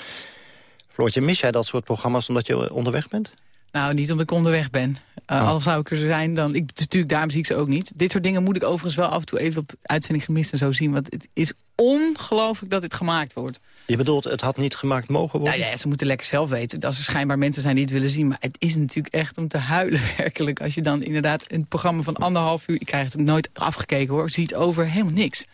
Floortje, mis jij dat soort programma's omdat je onderweg bent? Nou, niet omdat ik onderweg ben. Uh, oh. Al zou ik er zijn, dan... Ik, natuurlijk, daarom zie ik ze ook niet. Dit soort dingen moet ik overigens wel af en toe even op uitzending gemist en zo zien. Want het is ongelooflijk dat dit gemaakt wordt. Je bedoelt, het had niet gemaakt mogen worden? Nou ja, ze moeten lekker zelf weten. Als er schijnbaar mensen zijn die het willen zien. Maar het is natuurlijk echt om te huilen werkelijk. Als je dan inderdaad een programma van anderhalf uur... ik krijg het nooit afgekeken hoor, ziet over helemaal niks.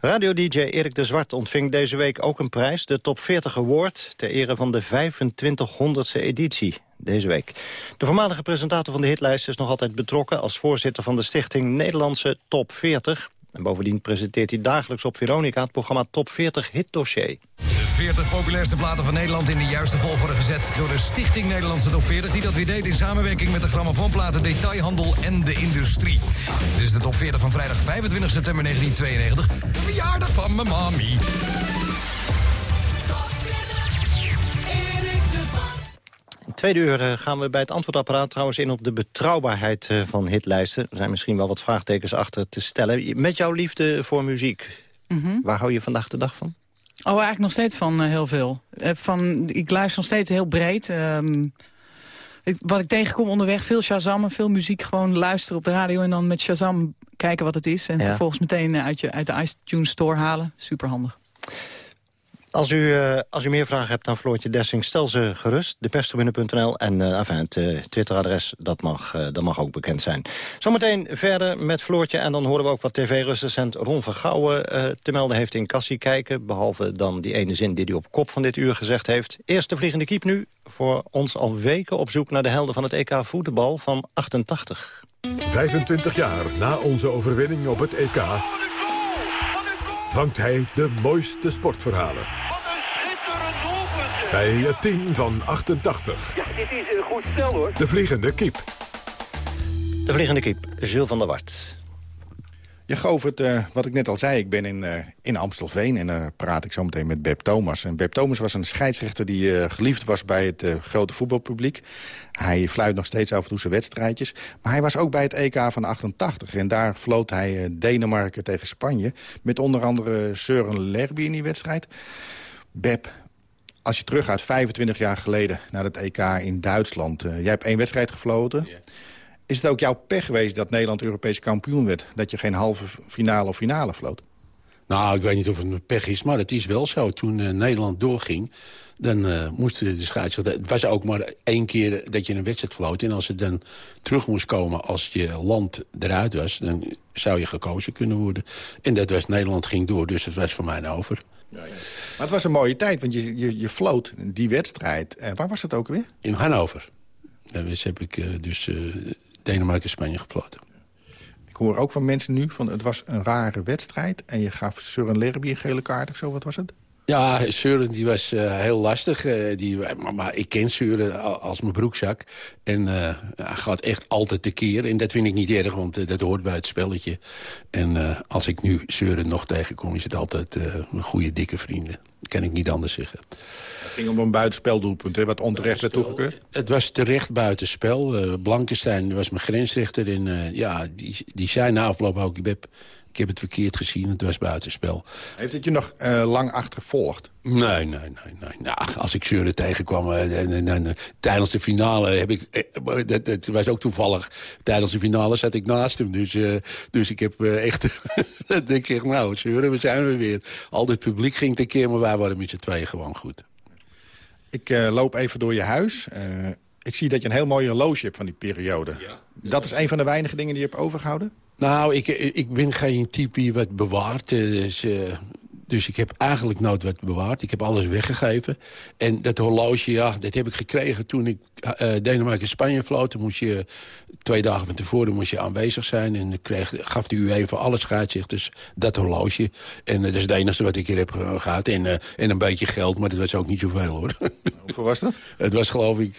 Radio-dj Erik de Zwart ontving deze week ook een prijs, de Top 40 Award, ter ere van de 2500ste editie deze week. De voormalige presentator van de hitlijst is nog altijd betrokken als voorzitter van de stichting Nederlandse Top 40. En bovendien presenteert hij dagelijks op Veronica het programma Top 40 Hit Dossier. De 40 populairste platen van Nederland in de juiste volgorde gezet... door de Stichting Nederlandse Top 40, die dat weer deed... in samenwerking met de grammofoonplaten Detailhandel en de Industrie. Dit is de Top 40 van vrijdag 25 september 1992. De verjaardag van mijn mami. Tweede uur eh, gaan we bij het antwoordapparaat trouwens in op de betrouwbaarheid eh, van hitlijsten. Er zijn misschien wel wat vraagtekens achter te stellen. Met jouw liefde voor muziek, mm -hmm. waar hou je vandaag de dag van? Oh, eigenlijk nog steeds van uh, heel veel. Uh, van, ik luister nog steeds heel breed. Um, ik, wat ik tegenkom onderweg, veel Shazam, veel muziek. Gewoon luisteren op de radio en dan met Shazam kijken wat het is. En ja. vervolgens meteen uit, je, uit de iTunes Store halen. Superhandig. Als u, uh, als u meer vragen hebt aan Floortje Dessing, stel ze gerust. Deperstribune.nl en uh, enfin, het Twitteradres, dat mag, dat mag ook bekend zijn. Zometeen verder met Floortje en dan horen we ook wat tv-recensent Ron Vergouwen te melden heeft in Cassie kijken. Behalve dan die ene zin die hij op kop van dit uur gezegd heeft. Eerst de vliegende kiep nu, voor ons al weken op zoek naar de helden van het EK voetbal van 88. 25 jaar na onze overwinning op het EK vangt hij de mooiste sportverhalen. Bij het team van 88. Ja, dit is een goed stel hoor. De Vliegende Kiep. De Vliegende Kiep, Jules van der Wart. Ja, Govert, uh, wat ik net al zei, ik ben in, uh, in Amstelveen en daar uh, praat ik zo meteen met Beb Thomas. En Beb Thomas was een scheidsrechter die geliefd was bij het grote voetbalpubliek. Hij fluit nog steeds af en toe zijn wedstrijdjes. Maar hij was ook bij het EK van 88 en daar floot hij Denemarken tegen Spanje. Met onder andere Søren Lerby in die wedstrijd. Beb, als je teruggaat 25 jaar geleden naar het EK in Duitsland. jij hebt één wedstrijd gefloten. Yeah. Is het ook jouw pech geweest dat Nederland Europees kampioen werd? Dat je geen halve finale of finale floot? Nou, ik weet niet of het een pech is, maar het is wel zo. Toen uh, Nederland doorging, dan uh, moest de scheidsrechter... Het was ook maar één keer dat je een wedstrijd floot. En als het dan terug moest komen als je land eruit was... dan zou je gekozen kunnen worden. En dat was, Nederland ging door, dus het was voor mij over. Ja, ja. Maar het was een mooie tijd, want je, je, je floot die wedstrijd. En waar was het ook weer? In Hannover. Daar heb ik uh, dus Denemarken en Spanje gefloten. Ik hoor ook van mensen nu van het was een rare wedstrijd... en je gaf Søren Lerby een gele kaart of zo, wat was het? Ja, Søren die was eh, heel lastig. eh, die, maar, maar ik ken Søren a- als mijn broekzak. En eh, hij gaat echt altijd tekeer. En dat vind ik niet erg, want eh, dat hoort bij het spelletje. En eh, als ik nu Søren nog tegenkom, is het altijd eh, een goede, dikke vrienden. Dat kan ik niet anders zeggen. Het ging om een buitenspeldoelpunt, hè, wat onterecht werd toegekeurd. Het was terecht buitenspel. Blankenstein was mijn grensrechter. En eh, ja, die, die zei na afloop ook... Heb, ik heb het verkeerd gezien, het was buitenspel. Heeft het je nog eh, lang achtervolgd? Nee, nee, nee. nee. Nou, als ik Søren tegenkwam eh, en, en, en, tijdens de finale heb ik... eh, dat, dat was ook toevallig. Tijdens de finale zat ik naast hem. Dus, eh, dus ik heb echt... dat ik zeg, nou, Søren, we zijn we weer. Al het publiek ging tekeer, maar wij waren met z'n tweeën gewoon goed. Ik eh, loop even door je huis. Eh, ik zie dat je een heel mooi horloge hebt van die periode. Dat is een van de weinige dingen die je hebt overgehouden? Nou, ik, ik ben geen type die wat bewaart. eh, Dus, eh, dus ik heb eigenlijk nooit wat bewaard. Ik heb alles weggegeven. En dat horloge, ja, dat heb ik gekregen toen ik eh Denemarken-Spanje vloot. Toen moest je twee dagen van tevoren moest je aanwezig zijn. En dan kreeg, gaf de UEFA alle scheidsrechters dat horloge. En dat is het enige wat ik hier heb ge- gehad. En, en een beetje geld, maar dat was ook niet zoveel hoor. Hoeveel was dat? Het was geloof ik,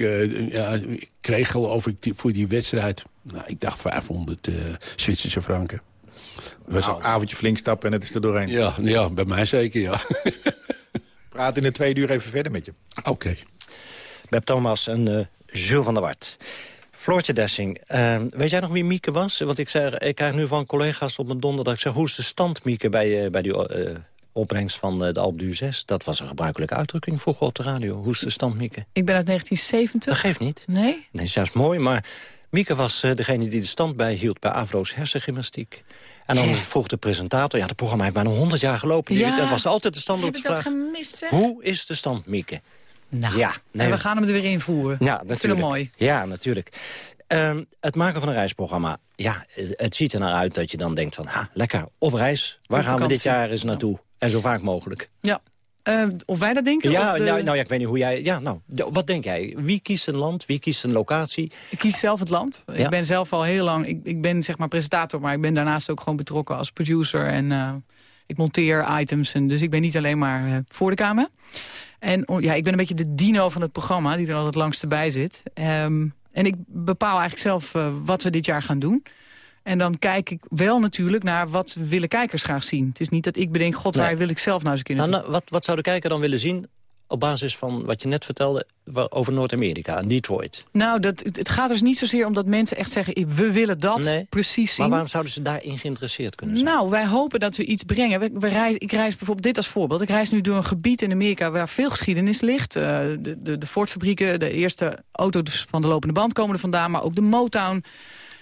ja, ik kreeg geloof ik die- voor die wedstrijd, nou, ik dacht 500 eh, Zwitserse franken. Het was Nou, avondje flink stappen en het is er doorheen. Ja, ja, bij mij zeker, ja. Praat in de tweede uur even verder met je. Oké. Beb Thomas en eh Jules van der Wart. Floortje Dessing, eh, weet jij nog wie Mieke was? Want ik, zei, ik krijg nu van collega's op mijn donderdag... Ik zeg, hoe is de stand, Mieke, bij, eh, bij die eh, opbrengst van de Alp du 6? Dat was een gebruikelijke uitdrukking vroeger op de radio. Hoe is de stand, Mieke? Ik ben uit 1970. Dat geeft niet. Nee? Nee, is juist mooi, maar Mieke was eh, degene die de stand bijhield... bij Avro's hersengymnastiek. En dan vroeg de presentator... ja, het programma heeft bijna 100 jaar gelopen. Die- Ja. Dat was altijd de stand op de vraag. gemist? Hoe is de stand, Mieke? Nou, ja, en we gaan hem er weer invoeren. Ja, vind natuurlijk. mooi. Ja, natuurlijk. Ehm, het maken van een reisprogramma. Ja, het ziet er naar uit dat je dan denkt van... Ha, lekker, op reis. Waar Op gaan we dit jaar eens naartoe? En zo vaak mogelijk. Ja. Eh, of wij dat denken? Ja, of de- nou, nou ja, ik weet niet hoe jij... Ja, nou, wat denk jij? Wie kiest een land? Wie kiest een locatie? Ik kies zelf het land. Ja. Ik ben zelf al heel lang... Ik, ik ben zeg maar presentator, maar ik ben daarnaast ook gewoon betrokken als producer. En eh, ik monteer items. En dus ik ben niet alleen maar eh, voor de camera. En oh, ja, ik ben een beetje de dino van het programma, die er al het langste bij zit. Ehm, en ik bepaal eigenlijk zelf wat we dit jaar gaan doen. En dan kijk ik wel natuurlijk naar wat willen kijkers graag zien. Het is niet dat ik bedenk, god, Nee. Waar wil ik zelf nou eens een keer Nou, nou, wat, wat zou de kijker dan willen zien op basis van wat je net vertelde over Noord-Amerika en Detroit. Nou, dat, het, gaat dus niet zozeer om dat mensen echt zeggen... we willen dat Nee. precies zien. Maar waarom zouden ze daarin geïnteresseerd kunnen zijn? Nou, wij hopen dat we iets brengen. We, we reis, ik reis bijvoorbeeld dit als voorbeeld. Ik reis nu door een gebied in Amerika waar veel geschiedenis ligt. Eh, de, de, de Ford-fabrieken, de eerste auto's van de lopende band komen er vandaan. Maar ook de Motown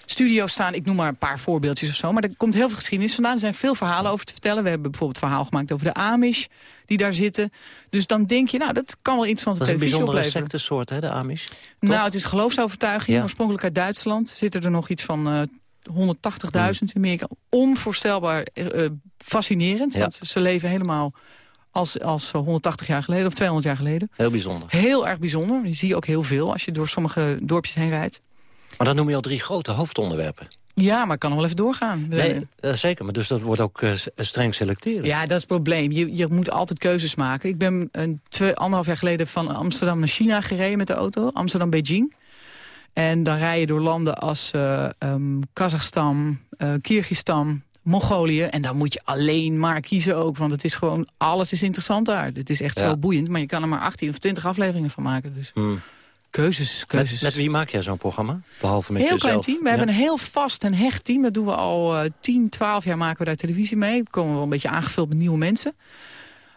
studio's staan. Ik noem maar een paar voorbeeldjes of zo. Maar er komt heel veel geschiedenis vandaan. Er zijn veel verhalen over te vertellen. We hebben bijvoorbeeld verhaal gemaakt over de Amish die daar zitten. Dus dan denk je, nou, dat kan wel interessante Dat is een bijzondere opleveren. sectesoort, hè, de Amish. Nou, het is geloofsovertuiging. Ja. Oorspronkelijk uit Duitsland. Zitten er nog iets van eh 180.000 in Amerika. Onvoorstelbaar eh, eh, fascinerend. Ja. Want ze leven helemaal als, als 180 jaar geleden of 200 jaar geleden. Heel bijzonder. Heel erg bijzonder. Je ook heel veel als je door sommige dorpjes heen rijdt. Maar dan noem je al drie grote hoofdonderwerpen. Ja, maar ik kan nog wel even doorgaan. Nee, eh, zeker. Maar dus dat wordt ook eh, s- streng selecteren. Ja, dat is het probleem. Je, je moet altijd keuzes maken. Ik ben een twee, anderhalf jaar geleden van Amsterdam naar China gereden met de auto. Amsterdam-Beijing. En dan rij je door landen als eh ehm, Kazachstan, eh Kyrgyzstan, Mongolië. En dan moet je alleen maar kiezen ook. Want het is gewoon, alles is interessant daar. Het is echt Ja. zo boeiend. Maar je kan er maar 18 of 20 afleveringen van maken. Dus Hmm. Keuzes, keuzes. Met, met wie maak jij zo'n programma? Behalve met heel jezelf. klein team. We Ja? hebben een heel vast en hecht team. Dat doen we al eh 10, 12 jaar maken we daar televisie mee. We komen wel een beetje aangevuld met nieuwe mensen.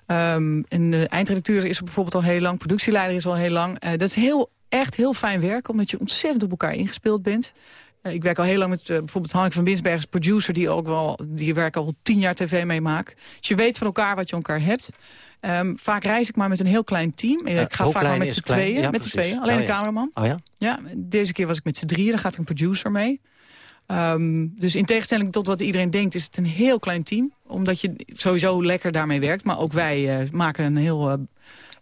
Ehm, en de eindredacteur is er bijvoorbeeld al heel lang. Productieleider is al heel lang. Eh, dat is heel, echt heel fijn werk, omdat je ontzettend op elkaar ingespeeld bent. Eh, ik werk al heel lang met eh, bijvoorbeeld Hanneke van Binsberg als producer... die ook wel, die werk al tien jaar tv meemaakt. Dus je weet van elkaar wat je elkaar hebt. Ehm, vaak reis ik maar met een heel klein team. Eh, ik ga vaak maar met z'n tweeën. Ja, met z'n tweeën. Alleen Oh, een cameraman. Oh ja? Ja, deze keer was ik met z'n drieën. Dan gaat er een producer mee. Ehm, dus in tegenstelling tot wat iedereen denkt... is het een heel klein team. Omdat je sowieso lekker daarmee werkt. Maar ook wij eh, maken een heel... eh,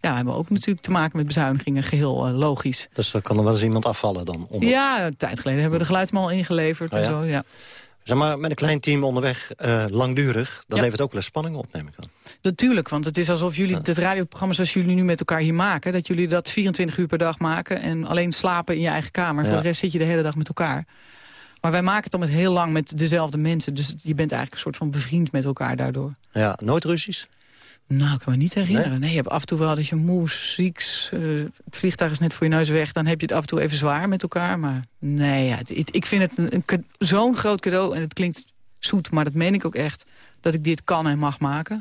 ja, hebben ook natuurlijk te maken met bezuinigingen. Geheel eh, logisch. Dus dan kan er wel eens iemand afvallen dan. Onder... Ja, een tijd geleden hebben we de geluidsmal ingeleverd. Oh en ja? zo, ja. Zeg maar, met een klein team onderweg, eh, langdurig... dan Ja. levert ook wel eens spanning op, neem ik aan. Natuurlijk, want het is alsof jullie het radioprogramma zoals jullie nu met elkaar hier maken... dat jullie dat 24 uur per dag maken en alleen slapen in je eigen kamer. Ja. Voor de rest zit je de hele dag met elkaar. Maar wij maken het dan met heel lang met dezelfde mensen. Dus je bent eigenlijk een soort van bevriend met elkaar daardoor. Ja, nooit ruzies? Nou, ik kan me niet herinneren. Nee, je hebt af en toe wel dat je moe, ziek... eh, het vliegtuig is net voor je neus weg. Dan heb je het af en toe even zwaar met elkaar. Maar nee, ja, het- het- ik vind het zo'n groot cadeau. En het klinkt zoet, maar dat meen ik ook echt. Dat ik dit kan en mag maken.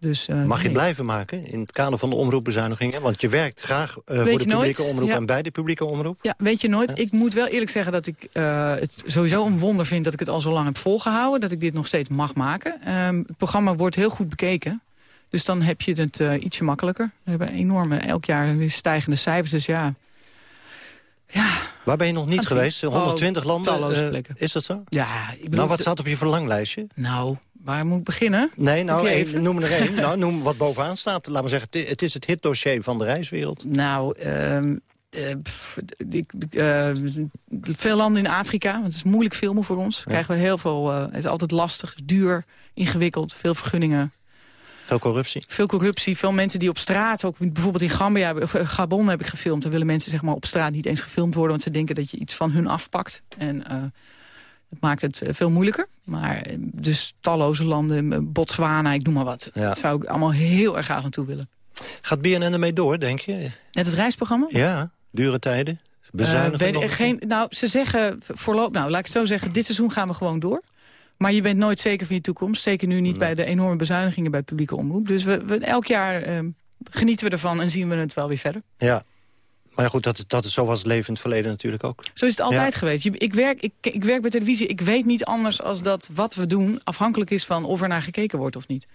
Dus, eh, Mag je nee. blijven maken in het kader van de omroepbezuinigingen? Want je werkt graag eh, voor de publieke nooit, omroep ja. en bij de publieke omroep. Ja, weet je nooit. Ik moet wel eerlijk zeggen dat ik eh, het sowieso een wonder vind... dat ik het al zo lang heb volgehouden. Dat ik dit nog steeds mag maken. Ehm, het programma wordt heel goed bekeken. Dus dan heb je het ietsje makkelijker. We hebben enorme, elk jaar weer stijgende cijfers. Dus ja, Waar ben je nog niet geweest? 120 Oh, landen? talloze plekken. Is dat zo? ja ik bedoel, nou, wat staat op je verlanglijstje? Nou, waar moet ik beginnen? Nee, nou, even? noem er één. nou, noem wat bovenaan staat. Laten we zeggen, het- is het hitdossier van de reiswereld. Nou, pff, ik, eh, veel landen in Afrika. Want het is moeilijk filmen voor ons. Krijgen we heel veel. eh, het is altijd lastig, duur, ingewikkeld, veel vergunningen. Veel corruptie. Veel corruptie, veel mensen die op straat, ook bijvoorbeeld in Gambia, of, Gabon heb ik gefilmd. Dan willen mensen zeg maar, op straat niet eens gefilmd worden, want ze denken dat je iets van hun afpakt. En het maakt het eh, veel moeilijker. Maar eh, dus talloze landen, eh, Botswana, ik noem maar wat. Ja. Dat zou ik allemaal heel erg graag naartoe willen. Gaat BNN ermee door, denk je? Net het reisprogramma? Ja, dure tijden. Bezuinigen weet een geen, nou, ze zeggen voorlopig, nou, laat ik het zo zeggen, dit seizoen gaan we gewoon door. Maar je bent nooit zeker van je toekomst. Zeker nu niet bij de enorme bezuinigingen bij het publieke omroep. Dus we, we, elk jaar eh, genieten we ervan en zien we het wel weer verder. Ja. Maar ja, goed, dat, dat is zo was het leven in het verleden natuurlijk ook. Zo is het altijd Ja. geweest. Ik werk, ik, ik werk bij televisie. Ik weet niet anders als dat wat we doen afhankelijk is van of er naar gekeken wordt of niet.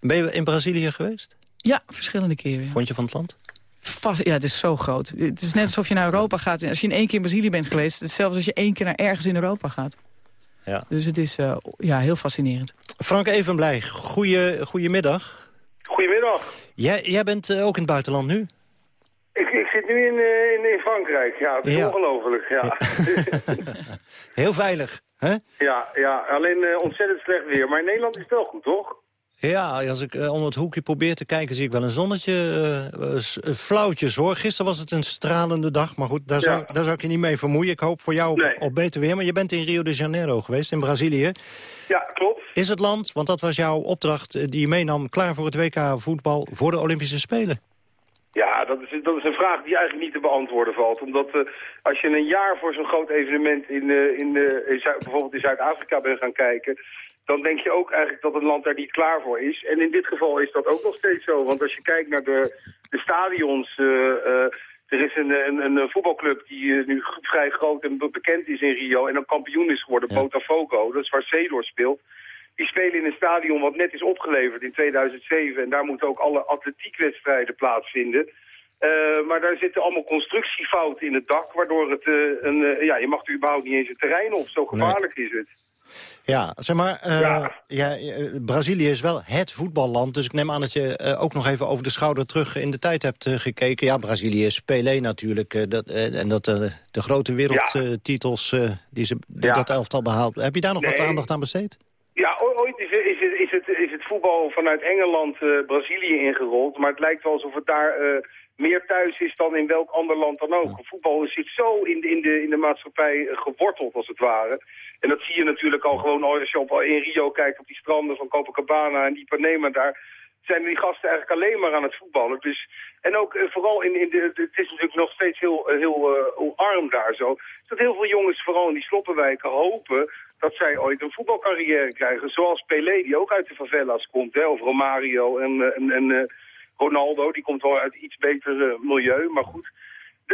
Ben je in Brazilië geweest? Ja, verschillende keren. ja. Vond je van het land? Vast, ja, het is zo groot. Het is net alsof je naar Europa gaat. Als je in één keer in Brazilië bent geweest... hetzelfde als je één keer naar ergens in Europa gaat. Ja. Dus het is eh, ja, heel fascinerend. Frank Evenblij, goeie, goedemiddag. Goedemiddag. Jij, jij bent eh, ook in het buitenland nu? Zit nu in, eh, in, in Frankrijk. Ja, het is Ja. ongelooflijk. Ja. Heel veilig, hè? ja, ja, alleen eh, ontzettend slecht weer. Maar in Nederland is het wel goed, toch? Ja, als ik eh, onder het hoekje probeer te kijken... zie ik wel een zonnetje. eh, flauwtjes, hoor. Gisteren was het een stralende dag. Maar goed, daar, zou, daar zou ik je niet mee vermoeien. Ik hoop voor jou op, Nee. op beter weer. Maar je bent in Rio de Janeiro geweest, in Brazilië. Ja, klopt. Is het land, want dat was jouw opdracht die je meenam... klaar voor het WK voetbal voor de Olympische Spelen? Ja, dat is, dat is een vraag die eigenlijk niet te beantwoorden valt. Omdat eh, als je een jaar voor zo'n groot evenement in, eh, in, eh, in bijvoorbeeld in Zuid-Afrika bent gaan kijken... dan denk je ook eigenlijk dat het land daar niet klaar voor is. En in dit geval is dat ook nog steeds zo. Want als je kijkt naar de, de stadions... er is een, een, een voetbalclub die nu vrij groot en be- bekend is in Rio... en dan kampioen is geworden, Botafogo. Dat is waar Cedor speelt. Die spelen in een stadion wat net is opgeleverd in 2007. En daar moeten ook alle atletiekwedstrijden plaatsvinden. Eh, maar daar zitten allemaal constructiefouten in het dak... waardoor het eh, een... eh, ja, je mag er überhaupt niet eens het terrein op. Zo gevaarlijk is het. Ja, zeg maar, ja. eh, Brazilië is wel het voetballand. Dus ik neem aan dat je ook nog even over de schouder terug in de tijd hebt gekeken. Ja, Brazilië is Pelé natuurlijk. dat, en dat, de grote wereldtitels die ze Ja. dat elftal behaalt. Heb je daar nog wat aandacht aan besteed? Ja, ooit is, is, het, is, het, is het voetbal vanuit Engeland eh, Brazilië ingerold. Maar het lijkt wel alsof het daar eh, meer thuis is dan in welk ander land dan ook. Voetbal zit zo in de, in de, in de maatschappij eh, geworteld, als het ware. En dat zie je natuurlijk al gewoon als je op, in Rio kijkt op die stranden van Copacabana en Ipanema daar. Zijn die gasten eigenlijk alleen maar aan het voetballen. Dus, en ook vooral in, in de, de- het is natuurlijk nog steeds heel, heel, heel arm daar zo. Dat heel veel jongens, vooral in die sloppenwijken, hopen dat zij ooit een voetbalcarrière krijgen. Zoals Pelé, die ook uit de favelas komt. Hè, of Romario en, eh, en, en eh, Ronaldo, die komt wel uit iets beter eh, milieu. Maar goed,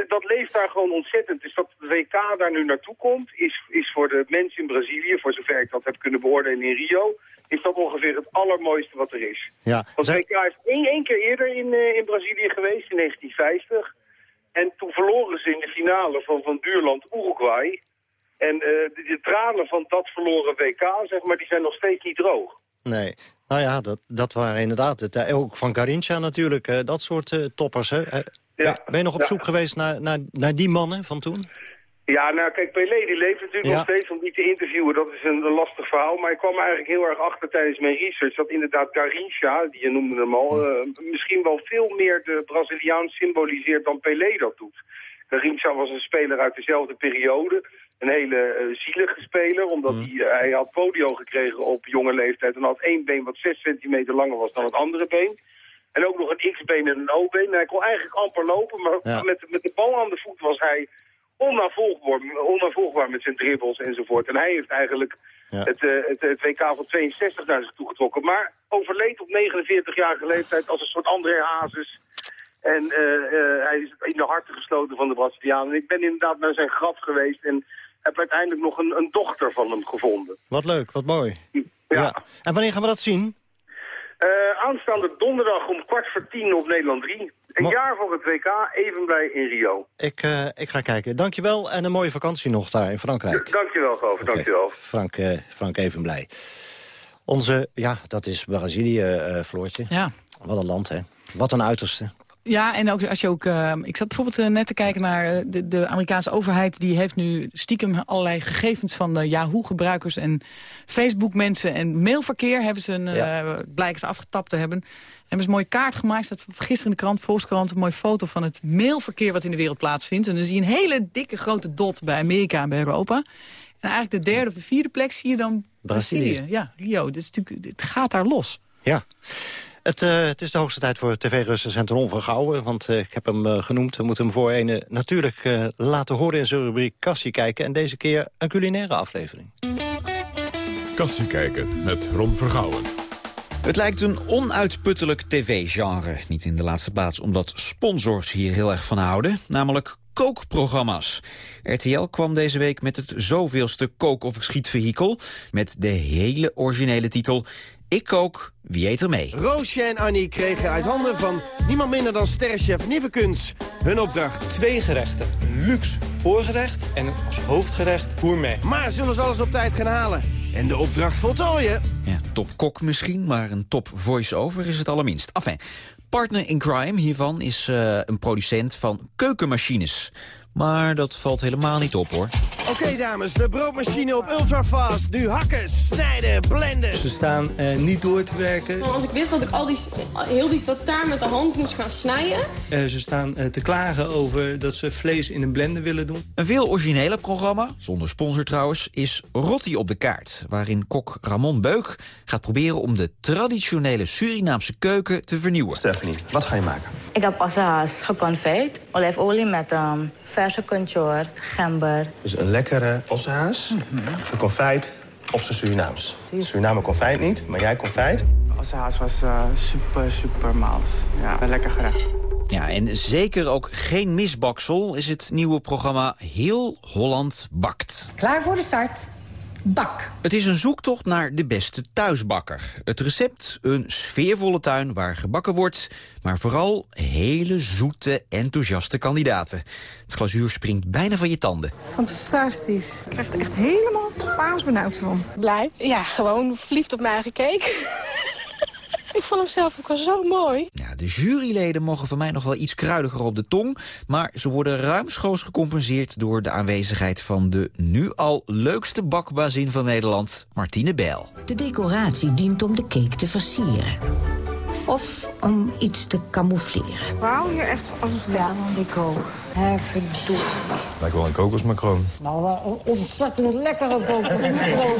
dat leeft daar gewoon ontzettend. Dus dat WK daar nu naartoe komt, is, is voor de mensen in Brazilië... voor zover ik dat heb kunnen beoordelen in Rio... is dat ongeveer het allermooiste wat er is. Ja, Want het WK is één, één keer eerder in, in Brazilië geweest, in 1950. En toen verloren ze in de finale van, van buurland Uruguay. En eh, de, de tranen van dat verloren WK, zeg maar, die zijn nog steeds niet droog. Nee. Nou ja, dat, dat waren inderdaad het. eh, ook van Garincha natuurlijk, eh, dat soort toppers. Hè. Ja. Ben je nog op Ja. zoek geweest naar, naar, naar die mannen van toen? Ja, nou kijk, Pelé die leeft natuurlijk Ja. nog steeds om die te interviewen. Dat is een, een lastig verhaal. Maar ik kwam eigenlijk heel erg achter tijdens mijn research... dat inderdaad Garrincha, die je noemde hem al... eh, misschien wel veel meer de Braziliaan symboliseert dan Pelé dat doet. Garrincha was een speler uit dezelfde periode. Een hele eh, zielige speler, omdat hij, eh, hij had polio gekregen op jonge leeftijd... en had één been wat zes centimeter langer was dan het andere been. En ook nog een X-been en een O-been. En hij kon eigenlijk amper lopen, maar Ja. met, met de bal aan de voet was hij onnavolgbaar, onnavolgbaar met zijn dribbles enzovoort. En hij heeft eigenlijk Ja. het, eh, het, het WK van 62 naar zich toegetrokken. Maar overleed op 49-jarige leeftijd als een soort André Hazes. En eh, eh, hij is in de harten gesloten van de Brazilianen. Ik ben inderdaad naar zijn graf geweest en heb uiteindelijk nog een, een dochter van hem gevonden. Wat leuk, wat mooi. Ja. En wanneer gaan we dat zien? Eh, aanstaande donderdag om kwart voor tien op Nederland 3. Een Mo- jaar voor het WK, even blij in Rio. Ik, eh, ik ga kijken. Dankjewel en een mooie vakantie nog daar in Frankrijk. Dankjewel, Gover, dankjewel. Frank, eh, Frank Evenblij. Onze, ja, dat is Brazilië, eh Floortje. Ja. Wat een land, hè. Wat een uiterste. Ja, en ook als je ook... eh, ik zat bijvoorbeeld eh, net te kijken naar eh, de, de Amerikaanse overheid. Die heeft nu stiekem allerlei gegevens van de Yahoo-gebruikers... en Facebook-mensen en mailverkeer hebben ze een, eh, blijken ze afgetapt te hebben. En hebben ze een mooie kaart gemaakt. Staat gisteren in de krant, Volkskrant, een mooie foto van het mailverkeer... wat in de wereld plaatsvindt. En dan zie je een hele dikke grote dot bij Amerika en bij Europa. En eigenlijk de derde of de vierde plek zie je dan Brazilië. Brazilië. Ja, Rio. Natuurlijk, het gaat daar los. Ja. Het, eh, het is de hoogste tijd voor tv-recensent van Gouwen. Want eh, ik heb hem eh, genoemd. We moeten hem voor een natuurlijk eh, laten horen in zijn rubriek Kassie kijken. En deze keer een culinaire aflevering. Kassie kijken met Ron Vergouwen. Het lijkt een onuitputtelijk tv-genre. Niet in de laatste plaats omdat sponsors hier heel erg van houden. Namelijk kookprogramma's. RTL kwam deze week met het zoveelste kook- of schietvehikel... met de hele originele titel... Ik kook, wie eet er mee? Roosje en Annie kregen uit handen van niemand minder dan sterrenchef Nivekens hun opdracht. Twee gerechten. Een luxe voorgerecht en als hoofdgerecht gourmet. Maar zullen ze alles op tijd gaan halen en de opdracht voltooien? Ja, top kok misschien, maar een top voice-over is het allerminst. Enfin, partner in crime hiervan is eh, een producent van keukenmachines. Maar dat valt helemaal niet op, hoor. Oké dames, de broodmachine op ultrafast. Nu hakken, snijden, blenden. Ze staan eh, niet door te werken. Als ik wist dat ik al die, heel die tartaar met de hand moest gaan snijden... Eh, ze staan eh, te klagen over dat ze vlees in een blender willen doen. Een veel origineler programma, zonder sponsor trouwens, is Rotti op de kaart. Waarin kok Ramon Beuk gaat proberen om de traditionele Surinaamse keuken te vernieuwen. Stephanie, wat ga je maken? Ik heb assa's geconfijt, olijfolie met um, verse kunchoor, gember. Dus een lekkere ossehaas, geconfijt op zijn Surinaams. Suriname confijt niet, maar jij confijt. Ossehaas was eh, super, super mals. Ja, een lekker gerecht. Ja, en zeker ook geen misbaksel is het nieuwe programma Heel Holland Bakt. Klaar voor de start? Bak. Het is een zoektocht naar de beste thuisbakker. Het recept, een sfeervolle tuin waar gebakken wordt... maar vooral hele zoete, enthousiaste kandidaten. Het glazuur springt bijna van je tanden. Fantastisch. Ik krijg er echt helemaal Spaans benauwd van. Blij? Ja, gewoon verliefd op mijn eigen cake. ik vond hem zelf ook al zo mooi. Ja, de juryleden mogen van mij nog wel iets kruidiger op de tong... maar ze worden ruimschoots gecompenseerd door de aanwezigheid... van de nu al leukste bakbazin van Nederland, Martine Bijl. De decoratie dient om de cake te versieren. Of om iets te camoufleren. Wauw, hier echt als een ster. Ja, ik ook. Verdoe. Lijkt wel een kokosmacroon. Nou, wel een ontzettend lekkere kokosmacroon.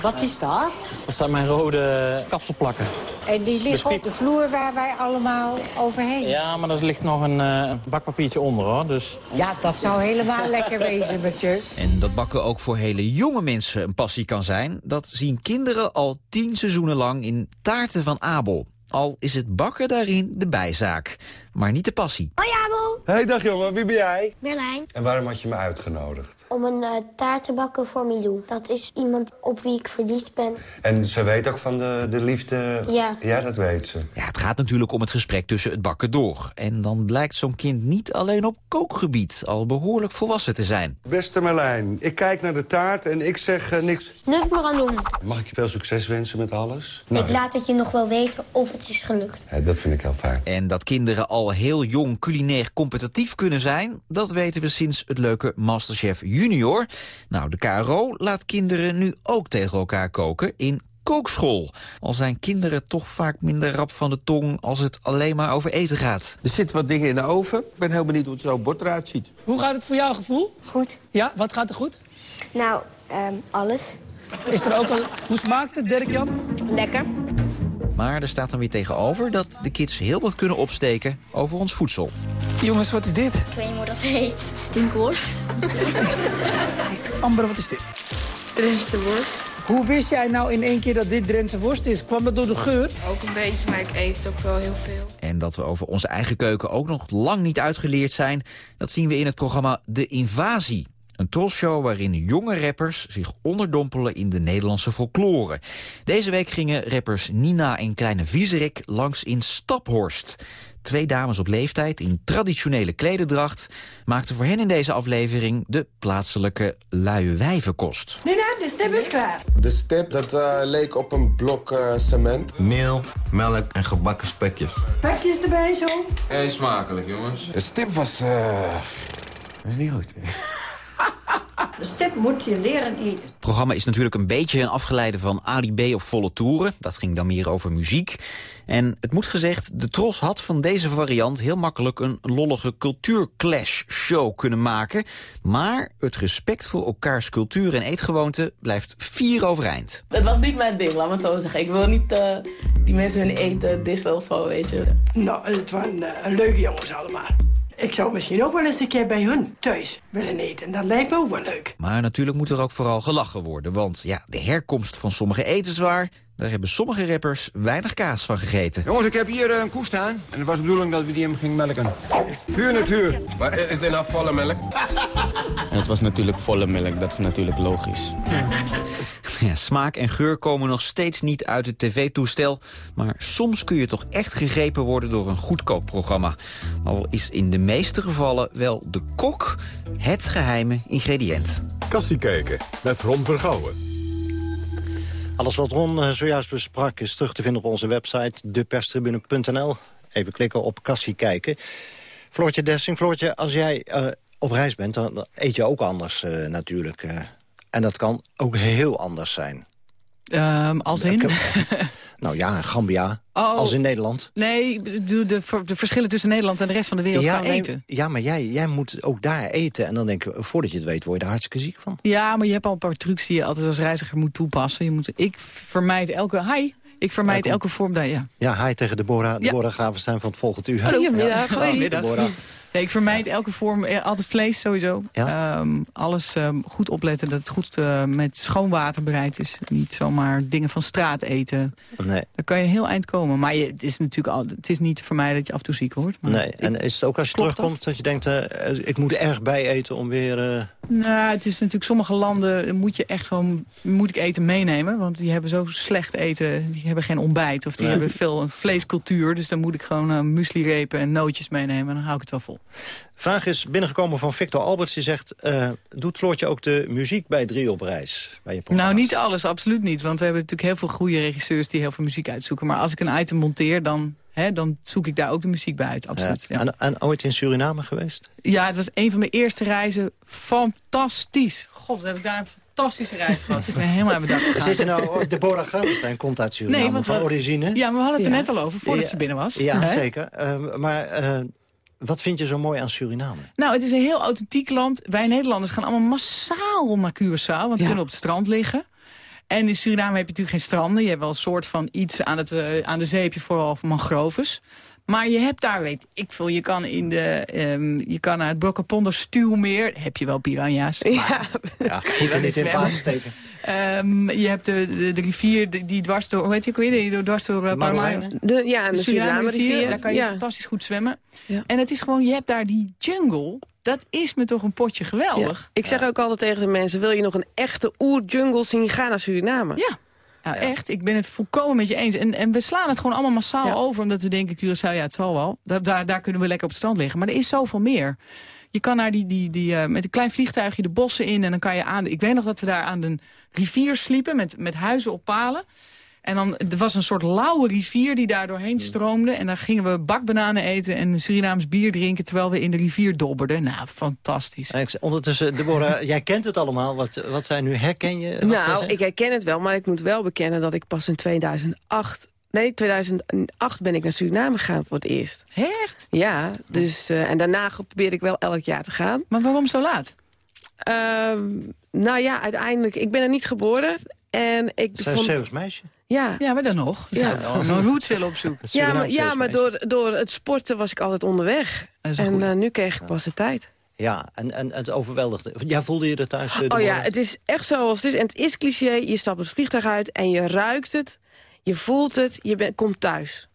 Wat is dat? Dat zijn mijn rode kapselplakken. En die ligt Bespiep. op de vloer waar wij allemaal overheen. Ja, maar er ligt nog een eh, bakpapiertje onder, hoor. Dus... Ja, dat zou helemaal lekker wezen je. En dat bakken ook voor hele jonge mensen een passie kan zijn... dat zien kinderen al tien seizoenen lang in Taarten van Abel. Al is het bakken daarin de bijzaak, maar niet de passie. Hoi Abel. Hey, dag jongen, wie ben jij? Berlijn. En waarom had je me uitgenodigd? Om een eh, taart te bakken voor Milou. Dat is iemand op wie ik verliefd ben. En ze weet ook van de, de liefde... Ja. Ja, dat weet ze. Ja, het gaat natuurlijk om het gesprek tussen het bakken door. En dan blijkt zo'n kind niet alleen op kookgebied al behoorlijk volwassen te zijn. Beste Marlijn, ik kijk naar de taart en ik zeg eh, niks. Niks meer aan doen. Mag ik je veel succes wensen met alles? Ik laat het je nog wel weten of het is gelukt. Ja, dat vind ik heel fijn. En dat kinderen al heel jong culinair competitief kunnen zijn... dat weten we sinds het leuke Masterchef Junior. Nou, de KRO laat kinderen nu ook tegen elkaar koken in kookschool. Al zijn kinderen toch vaak minder rap van de tong als het alleen maar over eten gaat. Er zitten wat dingen in de oven. Ik ben heel benieuwd hoe het zo'n bord eruit ziet. Hoe gaat het voor jouw gevoel? Goed. Ja, wat gaat er goed? Nou, ehm, alles. Is er ook al... Hoe smaakt het, Dirk-Jan? Lekker. Maar er staat dan weer tegenover dat de kids heel wat kunnen opsteken over ons voedsel. Jongens, wat is dit? Ik weet niet hoe dat heet. Stinkworst. Amber, wat is dit? Drentse worst. Hoe wist jij nou in één keer dat dit Drentse worst is? Kwam dat door de geur? Ook een beetje, maar ik eet het ook wel heel veel. En dat we over onze eigen keuken ook nog lang niet uitgeleerd zijn... dat zien we in het programma De Invasie. Een trollshow waarin jonge rappers zich onderdompelen in de Nederlandse folklore. Deze week gingen rappers Nina en Kleine Viezerik langs in Staphorst. Twee dames op leeftijd in traditionele klederdracht... maakten voor hen in deze aflevering de plaatselijke luie wijvenkost. Nina, de step is klaar. De step, dat eh, leek op een blok eh, cement. Meel, melk en gebakken spekjes. Pakjes erbij zo. Eén smakelijk, jongens. De step was... eh dat is niet goed. De step moet je leren eten. Het programma is natuurlijk een beetje een afgeleide van Ali B op volle toeren. Dat ging dan meer over muziek. En het moet gezegd, de Tros had van deze variant heel makkelijk een lollige cultuurclash-show kunnen maken. Maar het respect voor elkaars cultuur en eetgewoonten blijft vier overeind. Het was niet mijn ding, laat me het zo zeggen. Ik wil niet eh, die mensen hun eten dissen of zo, weet je. Nou, het waren eh, leuke jongens allemaal. Ik zou misschien ook wel eens een keer bij hun thuis willen eten. Dat lijkt me ook wel leuk. Maar natuurlijk moet er ook vooral gelachen worden. Want ja, de herkomst van sommige etenswaar... daar hebben sommige rappers weinig kaas van gegeten. Jongens, ik heb hier eh, een koe staan. En het was de bedoeling dat we die hem gingen melken. Puur natuur. Maar is dit nou volle melk? En het was natuurlijk volle melk, dat is natuurlijk logisch. Ja, smaak en geur komen nog steeds niet uit het tv-toestel. Maar soms kun je toch echt gegrepen worden door een goedkoop programma. Al is in de meeste gevallen wel de kok het geheime ingrediënt. Kassie kijken met Ron Vergouwen. Alles wat Ron eh, zojuist besprak is terug te vinden op onze website deperstribune.nl. Even klikken op Kassie kijken. Floortje Dessing, Floortje, als jij eh, op reis bent, dan eet je ook anders eh, natuurlijk. eh. En dat kan ook heel anders zijn. Ehm, als in? Nou ja, Gambia, Oh. als in Nederland. Nee, bedoel, de, de verschillen tussen Nederland en de rest van de wereld ja, en- eten. ja, maar jij, jij moet ook daar eten. En dan denk ik, voordat je het weet, word je er hartstikke ziek van. Ja, maar je hebt al een paar trucs die je altijd als reiziger moet toepassen. Je moet, ik vermijd elke... Hi, ik vermijd Ja, elke vorm... daar. Ja. Ja, hi tegen Deborah. Deborah Gravenstein van het volgend uur. Goedemiddag. Ja. Goedemiddag. Nee, ik vermijd elke vorm, eh, altijd vlees sowieso. Ehm, alles ehm, goed opletten dat het goed eh, met schoon water bereid is. Niet zomaar dingen van straat eten. Nee. Dan kan je heel eind komen. Maar je, het is natuurlijk al, het is niet voor mij dat je af en toe ziek wordt. Maar Nee, en is het ook als je terugkomt dat je denkt... eh, ik moet erg bij eten om weer... eh, Nou, het is natuurlijk sommige landen moet je echt gewoon moet ik eten meenemen, want die hebben zo slecht eten, die hebben geen ontbijt of die Nee. hebben veel een vleescultuur, dus dan moet ik gewoon uh, muesli-repen en nootjes meenemen en dan hou ik het wel vol. Vraag is binnengekomen van Victor Alberts. Die zegt, eh, doet Floortje ook de muziek bij Drie op reis? Bij je programma? Nou, niet alles, absoluut niet, want we hebben natuurlijk heel veel goede regisseurs die heel veel muziek uitzoeken, maar als ik een item monteer, dan, hè, dan zoek ik daar ook de muziek bij uit, absoluut. Ja. Ja. En, en ooit in Suriname geweest? Ja, het was een van mijn eerste reizen. Fantastisch. God, heb ik daar een fantastische reis gehad. Ik ben helemaal aan mijn dak gegaan. Zit je nou, oh, Deborah komt uit Suriname Nee, want van we- origine. Ja, maar we hadden het er net al over, voordat Ja. ze binnen was. Ja, Hè? zeker. Eh, maar eh, wat vind je zo mooi aan Suriname? Nou, het is een heel authentiek land. Wij Nederlanders gaan allemaal massaal naar Curaçao, want we kunnen op het strand liggen. En in Suriname heb je natuurlijk geen stranden. Je hebt wel een soort van iets aan, het, eh, aan de zee, heb je vooral mangroves. Maar je hebt daar, weet ik veel, je kan, in de, ehm, je kan naar het Brocapondo stuwmeer, heb je wel piranha's. Ja, ja goed niet in water steken. Ehm, je hebt de, de, de rivier die, die dwars door, hoe heet die ook weer? Die door dwars door uh. De, ja, de Suriname-rivier. Daar kan je ja. fantastisch goed zwemmen. En het is gewoon, je hebt daar die jungle. Dat is me toch een potje geweldig. Ja. Ik zeg ook altijd tegen de mensen... wil je nog een echte oer-jungle zien, ga naar Suriname. Ja. Ja, echt. Ik ben het volkomen met je eens. En, en we slaan het gewoon allemaal massaal over... omdat we denken, Curaçao, ja, het zal wel. Daar, daar, daar kunnen we lekker op het strand liggen. Maar er is zoveel meer. Je kan naar die, die, die, eh, met een klein vliegtuigje de bossen in... en dan kan je aan... Ik weet nog dat we daar aan de rivier sliepen met, met huizen op palen. En dan, er was een soort lauwe rivier die daar doorheen stroomde. En dan gingen we bakbananen eten en Surinaams bier drinken... terwijl we in de rivier dobberden. Nou, fantastisch. Ondertussen, Deborah, jij kent het allemaal. Wat, wat zij nu herken je? nou, ik herken het wel, maar ik moet wel bekennen dat ik pas in 2008... Nee, 2008 ben ik naar Suriname gegaan voor het eerst. Echt? Ja, dus, eh, en daarna probeer ik wel elk jaar te gaan. Maar waarom zo laat? Ehm, nou ja, uiteindelijk, ik ben er niet geboren. En ik Zij is vond... Zeeuws meisje. Ja. Ja, maar dan nog. Ze Ja. mijn roots willen opzoeken. Ja, maar, ja, maar door, door het sporten was ik altijd onderweg. En eh, nu kreeg ik pas de tijd. Ja, en, en het overweldigde. Ja, voelde je er thuis? eh, Oh ja, het is echt zoals het is. En het is cliché, je stapt het vliegtuig uit en je ruikt het. Je voelt het, je bent, komt thuis.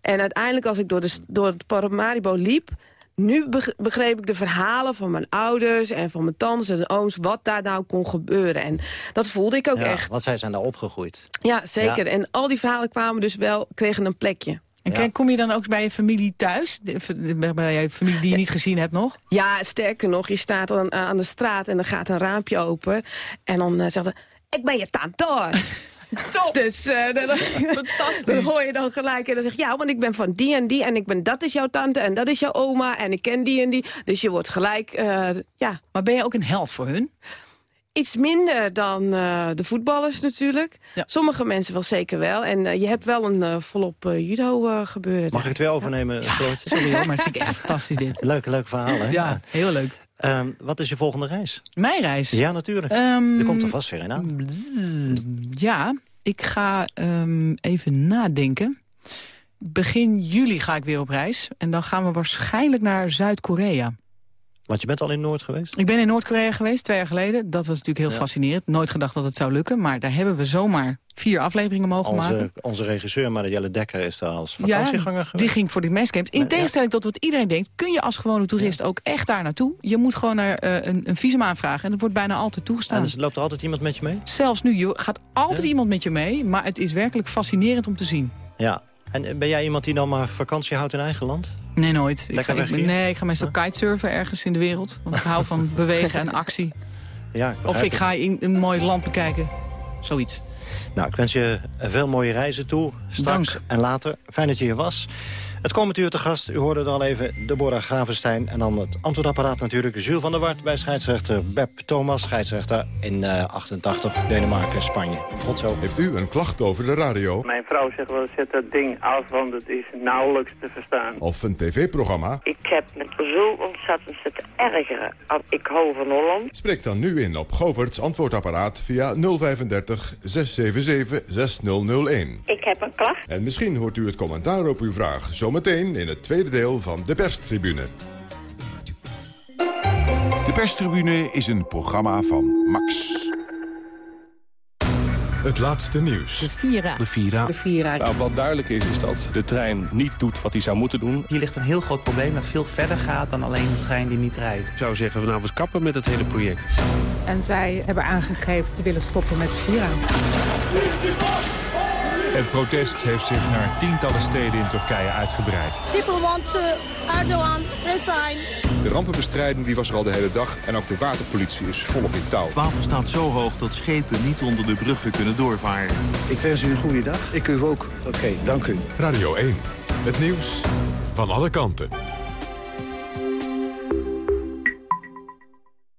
En uiteindelijk als ik door, de, door het Paramaribo liep... nu beg- begreep ik de verhalen van mijn ouders en van mijn tantes en ooms... wat daar nou kon gebeuren. En dat voelde ik ook Ja, echt. Want zij zijn daar opgegroeid. Ja, zeker. Ja. En al die verhalen kwamen dus wel, kregen een plekje. En kom je dan ook bij je familie thuis? Bij je familie die je niet gezien hebt nog? Ja, sterker nog, je staat dan eh, aan de straat en dan gaat een raampje open. En dan eh, zegt hij, ik ben je tante. Top. Dus eh, dan, dan hoor je dan gelijk en dan zeg je, ja, want ik ben van die en die... en ik ben, dat is jouw tante en dat is jouw oma en ik ken die en die. Dus je wordt gelijk, eh, ja... Maar ben je ook een held voor hun? Iets minder dan eh, de voetballers natuurlijk. Sommige mensen wel zeker wel. En je hebt wel een volop eh, judo eh, gebeuren. Mag ik het weer overnemen? Floortje? Sorry hoor, maar vind ik echt fantastisch dit. Leuke, leuke verhalen. hè? Ja, heel leuk. Ehm, wat is je volgende reis? Mijn reis? Ja, natuurlijk. Ehm, er komt er vast weer een aan. Ja, ik ga ehm, even nadenken. Begin juli ga ik weer op reis. En dan gaan we waarschijnlijk naar Zuid-Korea. Want je bent al in Noord geweest? Ik ben in Noord-Korea geweest, twee jaar geleden. Dat was natuurlijk heel Ja. fascinerend. Nooit gedacht dat het zou lukken. Maar daar hebben we zomaar vier afleveringen mogen maken. Onze, regisseur, Marielle Dekker, is daar als vakantieganger ja, geweest. die ging voor die meiscamps. In tegenstelling tot wat iedereen denkt... kun je als gewone toerist ook echt daar naartoe. Je moet gewoon naar, eh, een, een visum aanvragen. En dat wordt bijna altijd toegestaan. En dus loopt er altijd iemand met je mee? Zelfs nu, je gaat altijd iemand met je mee. Maar het is werkelijk fascinerend om te zien. Ja. En eh, ben jij iemand die dan maar vakantie houdt in eigen land? Nee, nooit. Ik ga, ik, nee, ik ga meestal kitesurfen ergens in de wereld. Want ik hou van bewegen en actie. Ja, ik Of ik het. ga in een mooi land bekijken. Zoiets. Nou, ik wens je veel mooie reizen toe. Straks Dank. en later. Fijn dat je hier was. Het komend uur te gast, u hoorde er al even, Deborah Gravenstein. En dan het antwoordapparaat natuurlijk. Jules van der Wart bij scheidsrechter Beb Thomas. Scheidsrechter in eh, 88, Denemarken, Spanje. Tot zo. Heeft u een klacht over de radio Mijn vrouw zegt wel, zet dat ding af, want het is nauwelijks te verstaan. of een tv-programma? Ik heb me zo ontzettend zitten ergeren. Ik hou van Holland. Spreek dan nu in op Govert's antwoordapparaat via 035 677 6001. Ik heb een klacht. En misschien hoort u het commentaar op uw vraag zometeen in het tweede deel van de perstribune. De perstribune is een programma van Max. Het laatste nieuws. Vira. De Vira. De Vira. Nou, wat duidelijk is, is dat de trein niet doet wat hij zou moeten doen. Hier ligt een heel groot probleem dat veel verder gaat dan alleen een trein die niet rijdt. Ik zou zeggen, vanavond nou kappen met het hele project. En zij hebben aangegeven te willen stoppen met Vira. Het protest heeft zich naar tientallen steden in Turkije uitgebreid. People want to Erdogan resign. De rampenbestrijding die was er al de hele dag en ook de waterpolitie is volop in touw. Het water staat zo hoog dat schepen niet onder de bruggen kunnen doorvaren. Ik wens u een goede dag. Ik u ook. Oké, dank u. Radio 1. Het nieuws van alle kanten.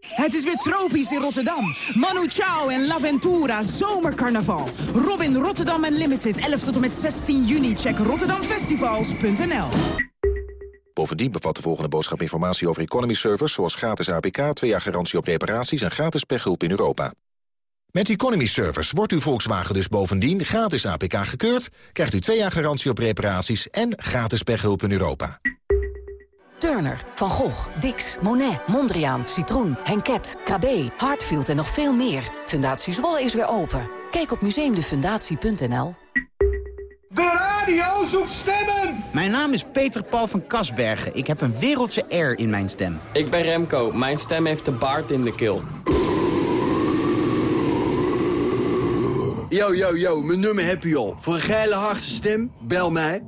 Het is weer tropisch in Rotterdam. Manu Chao en L'Aventura Zomercarnaval. Robin Rotterdam Unlimited 11 tot en met 16 juni. Check rotterdamfestivals.nl Bovendien bevat de volgende boodschap informatie over economy servers... zoals gratis APK, 2 jaar garantie op reparaties en gratis pechhulp in Europa. Met Economy Servers wordt uw Volkswagen dus bovendien gratis APK gekeurd... krijgt u 2 jaar garantie op reparaties en gratis pechhulp in Europa. Turner, Van Gogh, Dix, Monet, Mondriaan, Citroen, Henket, KB, Hartfield en nog veel meer. Fundatie Zwolle is weer open. Kijk op museumdefundatie.nl. De radio zoekt stemmen! Mijn naam is Peter Paul van Kasbergen. Ik heb een wereldse air in mijn stem. Ik ben Remco. Mijn stem heeft de baard in de keel. Yo, yo, yo, mijn nummer heb je al. Voor een geile harde stem, bel mij.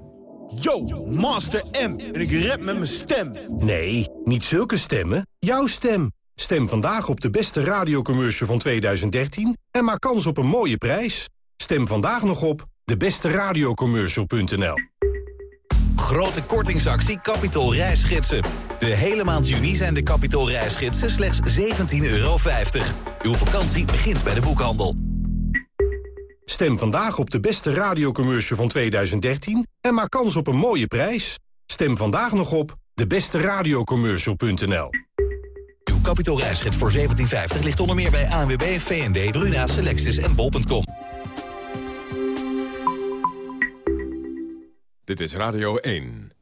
Yo, Master M. En ik rap met mijn stem. Nee, niet zulke stemmen. Jouw stem. Stem vandaag op de beste radiocommercial van 2013 en maak kans op een mooie prijs. Stem vandaag nog op debesteradiocommercial.nl Grote kortingsactie Capitol reisgidsen. De hele maand juni zijn de Capitol reisgidsen slechts 17,50 euro. Uw vakantie begint bij de boekhandel. Stem vandaag op de beste radiocommercial van 2013 en maak kans op een mooie prijs. Stem vandaag nog op debesteradiocommercial.nl Uw kapitoolreisgids voor 1750 ligt onder meer bij ANWB, VND, Bruna, Selectis en Bol.com. Dit is Radio 1.